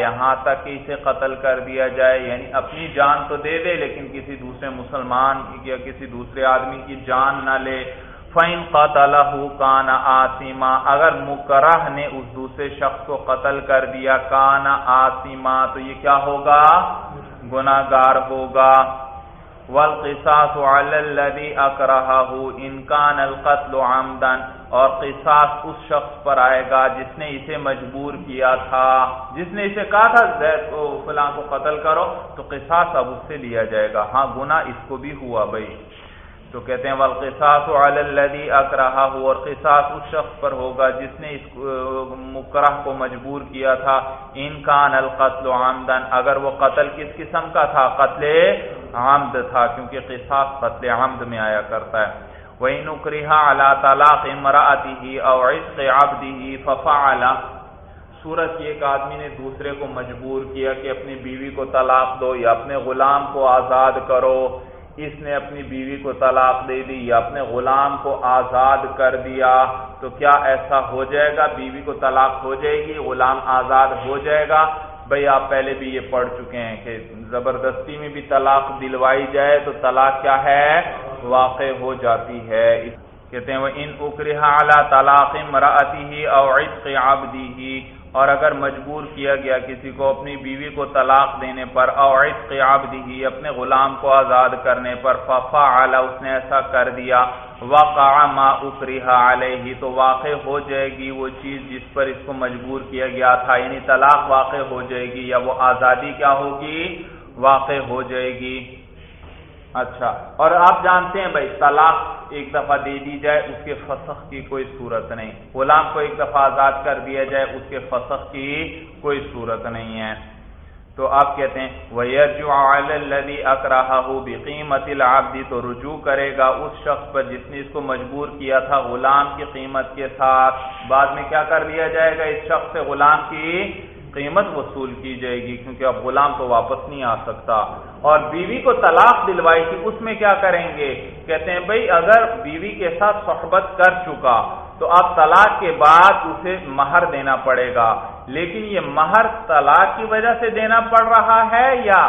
یہاں تک کہ اسے قتل کر دیا جائے۔ یعنی اپنی جان تو دے دے، لیکن کسی دوسرے مسلمان یا کسی دوسرے آدمی کی جان نہ لے۔ فین قتل کان آسیما اگر مکرہ نے اس دوسرے شخص کو قتل کر دیا، کان آسیما تو یہ کیا ہوگا؟ گناگار ہوگا۔ والقصاص على الذي اكرهه ان كان القتل عمدا، اور قصاص اس شخص پر آئے گا جس نے اسے مجبور کیا تھا، جس نے اسے کہا تھا، زید کو، فلاں کو قتل کرو، تو قصاص اب اس سے لیا جائے گا۔ ہاں گناہ اس کو بھی ہوا بھائی۔ تو کہتے ہیں، والقصاص علی الذی اکرہہ اور قصاص اس شخص پر ہوگا جس نے اس مکرہ کو مجبور کیا تھا. ان کان القتل عمدا، اگر وہ قتل کس قسم کا تھا؟ قتل عمد تھا، کیونکہ قصاص قتل عمد میں آیا کرتا ہے. وہی نکریہ اللہ طلاق امراطی او عشق عبدی ففعل. صورت ایک آدمی نے دوسرے کو مجبور کیا کہ اپنی بیوی کو طلاق دو یا اپنے غلام کو آزاد کرو. اس نے اپنی بیوی کو طلاق دے دی، یا اپنے غلام کو آزاد کر دیا، تو کیا ایسا ہو جائے گا؟ بیوی کو طلاق ہو جائے گی، غلام آزاد ہو جائے گا؟ بھائی آپ پہلے بھی یہ پڑھ چکے ہیں کہ زبردستی میں بھی طلاق دلوائی جائے تو طلاق کیا ہے؟ واقع ہو جاتی ہے۔ کہتے ہیں وہ ان اعلیٰ طلاق مراتی ہی اور عبدی ہی اور اگر مجبور کیا گیا کسی کو اپنی بیوی کو طلاق دینے پر اوعد قیاب دی اپنے غلام کو آزاد کرنے پر ففا اعلیٰ اس نے ایسا کر دیا واقع ما اکریہ علیہ، تو واقع ہو جائے گی وہ چیز جس پر اس کو مجبور کیا گیا تھا یعنی طلاق واقع ہو جائے گی یا وہ آزادی کیا ہوگی؟ واقع ہو جائے گی۔ اچھا۔ اور آپ جانتے ہیں بھائی، طلاق ایک دفعہ دے دی جائے، اس کے فسخ کی کوئی صورت نہیں۔ غلام کو ایک دفعہ آزاد کر دیا جائے، اس کے فسخ کی کوئی صورت نہیں ہے۔ تو آپ کہتے ہیں وہی اکراہ قیمت العبدی تو رجوع کرے گا اس شخص پر جس نے اس کو مجبور کیا تھا غلام کی قیمت کے ساتھ۔ بعد میں کیا کر لیا جائے گا؟ اس شخص سے غلام کی قیمت وصول کی جائے گی کیونکہ اب غلام تو واپس نہیں آ سکتا۔ اور بیوی کو طلاق دلوائی تھی، اس میں کیا کریں گے؟ کہتے ہیں، بھائی، اگر بیوی کے ساتھ صحبت کر چکا تو اب طلاق کے بعد اسے مہر دینا پڑے گا۔ لیکن یہ مہر طلاق کی وجہ سے دینا پڑ رہا ہے یا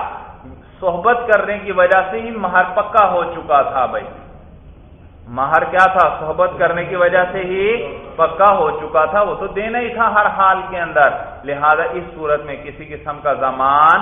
صحبت کرنے کی وجہ سے ہی مہر پکا ہو چکا تھا بھائی؟ مہر کیا تھا؟ صحبت کرنے کی وجہ سے ہی پکا ہو چکا تھا۔ وہ تو دینا ہی تھا ہر حال کے اندر۔ لہذا اس صورت میں کسی قسم کا زمان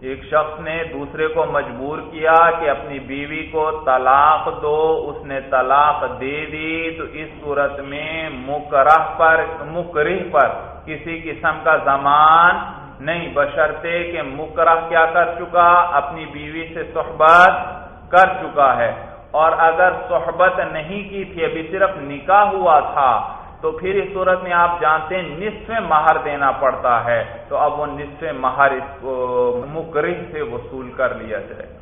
ایک شخص نے دوسرے کو مجبور کیا کہ اپنی بیوی کو طلاق دو۔ اس نے طلاق دے دی۔ تو اس صورت میں مکرہ پر مکرہ پر کسی قسم کا زمان نہیں۔ بشرتے کہ مکرہ کیا کر چکا، اپنی بیوی سے صحبت کر چکا ہے۔ اور اگر صحبت نہیں کی تھی، ابھی صرف نکاح ہوا تھا، تو پھر اس صورت میں آپ جانتے ہیں نصف مہر دینا پڑتا ہے۔ تو اب وہ نصف مہر اس کو مکرح سے وصول کر لیا جائے۔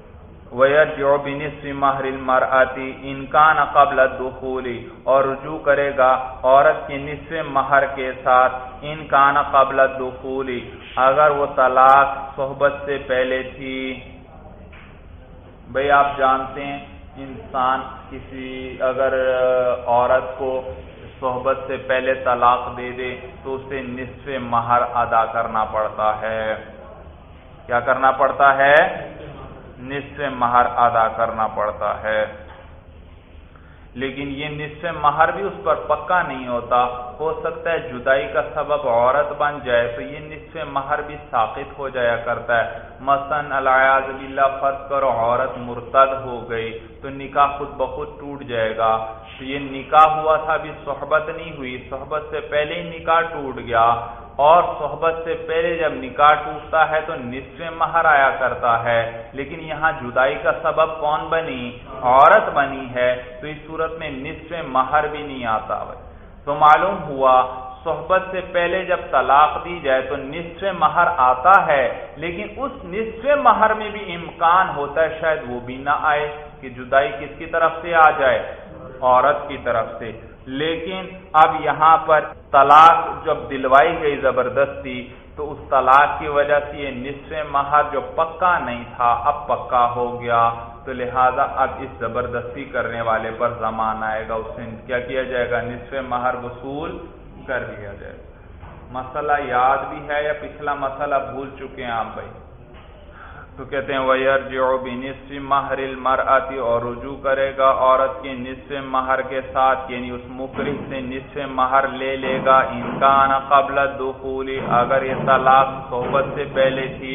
وَيَرْجِعُ بِنِصْفِ مَهْرِ الْمَرْأَةِ إِنْ كَانَ قَبْلَ الدُّخُولِ۔ اور رجوع کرے گا عورت کے نصف مہر کے ساتھ۔ ان کان قبل الدخول۔ اگر وہ طلاق صحبت سے پہلے تھی۔ بھئی آپ جانتے ہیں انسان کسی اگر عورت کو صحبت سے پہلے طلاق دے دے تو اسے نصف مہر ادا کرنا پڑتا ہے۔ کیا کرنا پڑتا ہے؟ نصف مہر ادا کرنا پڑتا ہے۔ لیکن یہ نصف مہر بھی اس پر پکا نہیں ہوتا۔ ہو سکتا ہے جدائی کا سبب عورت بن جائے تو یہ نصف مہر بھی ساقط ہو جایا کرتا ہے۔ مثلا الیاز اللہ فرض کرو عورت مرتد ہو گئی تو نکاح خود بخود ٹوٹ جائے گا۔ تو یہ نکاح ہوا تھا، ابھی صحبت نہیں ہوئی۔ صحبت سے پہلے ہی نکاح ٹوٹ گیا۔ اور صحبت سے پہلے جب نکاح ٹوٹتا ہے تو نصف مہر آیا کرتا ہے۔ لیکن یہاں جدائی کا سبب کون بنی؟ عورت بنی ہے۔ تو اس صورت میں نصف مہر بھی نہیں آتا۔ تو معلوم ہوا، صحبت سے پہلے جب طلاق دی جائے تو نصف مہر آتا ہے۔ لیکن اس نصف مہر میں بھی امکان ہوتا ہے شاید وہ بھی نہ آئے کہ جدائی کس کی طرف سے آ جائے۔ عورت کی طرف سے۔ لیکن اب یہاں پر طلاق جب دلوائی گئی زبردستی، تو اس طلاق کی وجہ سے یہ نصف مہر جو پکا نہیں تھا، اب پکا ہو گیا۔ تو لہذا اب اس زبردستی کرنے والے پر زمان آئے گا، اس سے کیا کیا جائے گا؟ نصف مہر وصول کر لیا جائے گا۔ مسئلہ یاد بھی ہے یا پچھلا مسئلہ بھول چکے ہیں آپ بھائی؟ تو کہتے ہیں ویر جو نصف مہر المر اور رجوع کرے گا، عورت کے نصف مہر کے ساتھ یعنی اس مکرح سے نصف مہر لے لے گا۔ انکان قبل دخولی اگر یہ طلاق صحبت سے پہلے تھی۔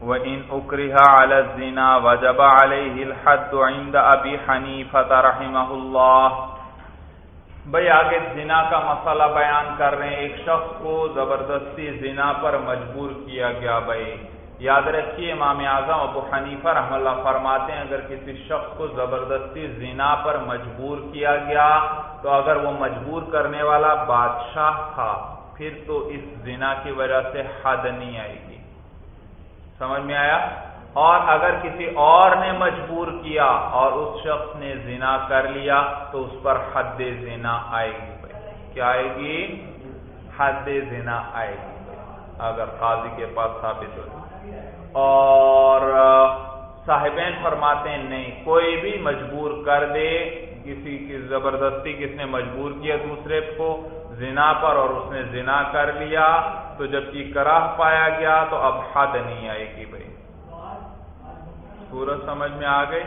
وہ ان اکریہ الزنا وجب علیہ الحد عند ابی حنیفۃ رحمہ اللہ بھائی آگے زنا کا مسئلہ بیان کر رہے ہیں۔ ایک شخص کو زبردستی زنا پر مجبور کیا گیا بھائی یاد رکھیے امام اعظم ابو حنیفہ رحم اللہ فرماتے ہیں، اگر کسی شخص کو زبردستی زنا پر مجبور کیا گیا، تو اگر وہ مجبور کرنے والا بادشاہ تھا، پھر تو اس زنا کی وجہ سے حد نہیں آئے گی۔ سمجھ میں آیا؟ اور اگر کسی اور نے مجبور کیا اور اس شخص نے زنا کر لیا، تو اس پر حد زنا آئے گی بھائی۔ کیا آئے گی؟ حد زنا آئے گی اگر قاضی کے پاس ثابت ہو اور صاحبین فرماتے ہیں، نہیں، کوئی بھی مجبور کر دے، کسی کی زبردستی کس نے مجبور کیا دوسرے کو، زنا پر اور اس نے زنا کر لیا، تو جب کی کراہ پایا گیا، تو اب حد نہیں آئے گی بھائی۔ سورج سمجھ میں آ گئی؟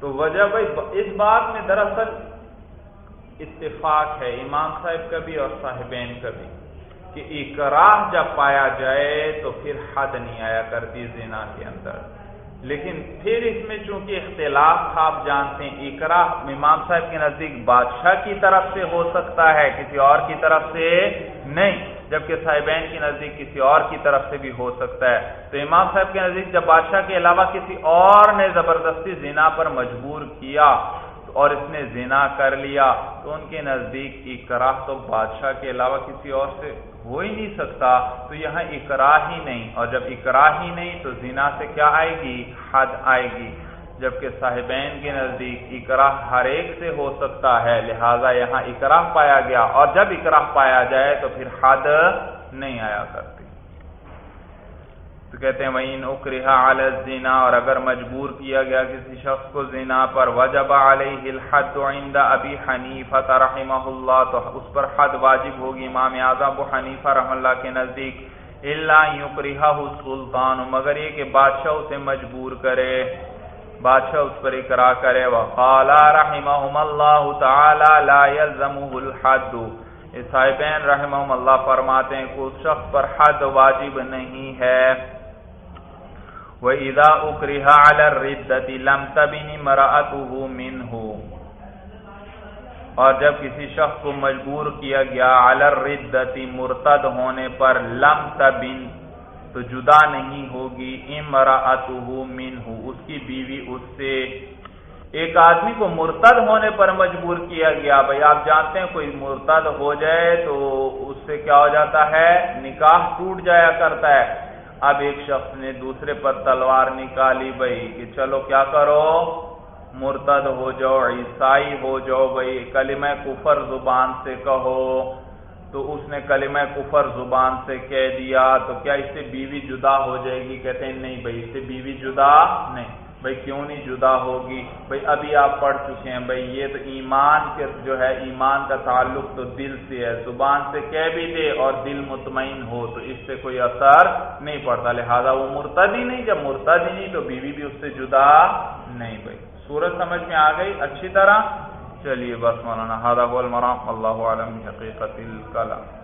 تو وجہ بھائی، اس بات میں دراصل اتفاق ہے، امام صاحب کا بھی اور صاحبین کا بھی۔ کہ اکراہ جب پایا جائے تو پھر حد نہیں آیا کرتی زنا کے اندر۔ لیکن پھر اس میں چونکہ اختلاف تھا، آپ جانتے ہیں اکراہ امام صاحب کے نزدیک بادشاہ کی طرف سے ہو سکتا ہے، کسی اور کی طرف سے نہیں، جبکہ صاحبین کے نزدیک کسی اور کی طرف سے بھی ہو سکتا ہے۔ تو امام صاحب کے نزدیک جب بادشاہ کے علاوہ کسی اور نے زبردستی زنا پر مجبور کیا اور اس نے زنا کر لیا تو ان کے نزدیک اکراہ تو بادشاہ کے علاوہ کسی اور سے ہو ہی نہیں سکتا، تو یہاں اکرا ہی نہیں۔ اور جب اکرا ہی نہیں تو زنا سے کیا آئے گی؟ حد آئے گی۔ جبکہ صاحبین کے نزدیک اکراہ ہر ایک سے ہو سکتا ہے، لہذا یہاں اکراہ پایا گیا۔ اور جب اکراہ پایا جائے تو پھر حد نہیں آیا کرتی تو کہتے ہیں وہیں اکرہ الزنا اور اگر مجبور کیا گیا کسی شخص کو زنا پر، وجب علیہ الحد عند ابی حنیفہ رحمہ اللہ تو اس پر حد واجب ہوگی امام اعظم ابو حنیفہ رحم اللہ کے نزدیک. اللہ یکرہ سلطان مگر یہ کہ بادشاہ اسے مجبور کرے، بادشاہ اس پر اقرا کرے. وقال رحمہم اللہ تعالی لا يلزمه الحد. صاحبین رحمہم اللہ فرماتے ہیں کہ اس شخص پر حد واجب نہیں ہے۔ وَإِذَا أُكْرِهَ عَلَى الرِّدَّةِ لَمْ تَبِنِ مَرَأَتُهُ مِنْهُ۔ اور جب کسی شخص کو مجبور کیا گیا علی الردتی مرتد ہونے پر لم تبن، تو جدا نہیں ہوگی امرأتہ منہ۔ اس کی بیوی اس سے ایک آدمی کو مرتد ہونے پر مجبور کیا گیا۔ بھائی، آپ جانتے ہیں کوئی مرتد ہو جائے تو اس سے کیا ہو جاتا ہے؟ نکاح ٹوٹ جایا کرتا ہے۔ اب ایک شخص نے دوسرے پر تلوار نکالی بھائی کہ چلو کیا کرو؟ مرتد ہو جاؤ، عیسائی ہو جاؤ بھائی کلمہ کفر زبان سے کہو۔ تو اس نے کلمہ کفر زبان سے کہہ دیا، تو کیا اس سے بیوی جدا ہو جائے گی؟ کہتے ہیں نہیں بھائی اس سے بیوی جدا نہیں۔ بھائی کیوں نہیں جدا ہوگی؟ بھائی ابھی آپ پڑھ چکے ہیں بھائی یہ تو ایمان کے جو ہے، ایمان کا تعلق تو دل سے ہے، زبان سے کہہ بھی دے اور دل مطمئن ہو، تو اس سے کوئی اثر نہیں پڑتا۔ لہذا وہ مرتد ہی نہیں، جب مرتد ہی نہیں تو بیوی بھی اس سے جدا نہیں۔ بھائی سورج سمجھ میں آ گئی، اچھی طرح۔ چلیے بس مولانا ہادہ المرام اللہ عالم حقیقت الکلام۔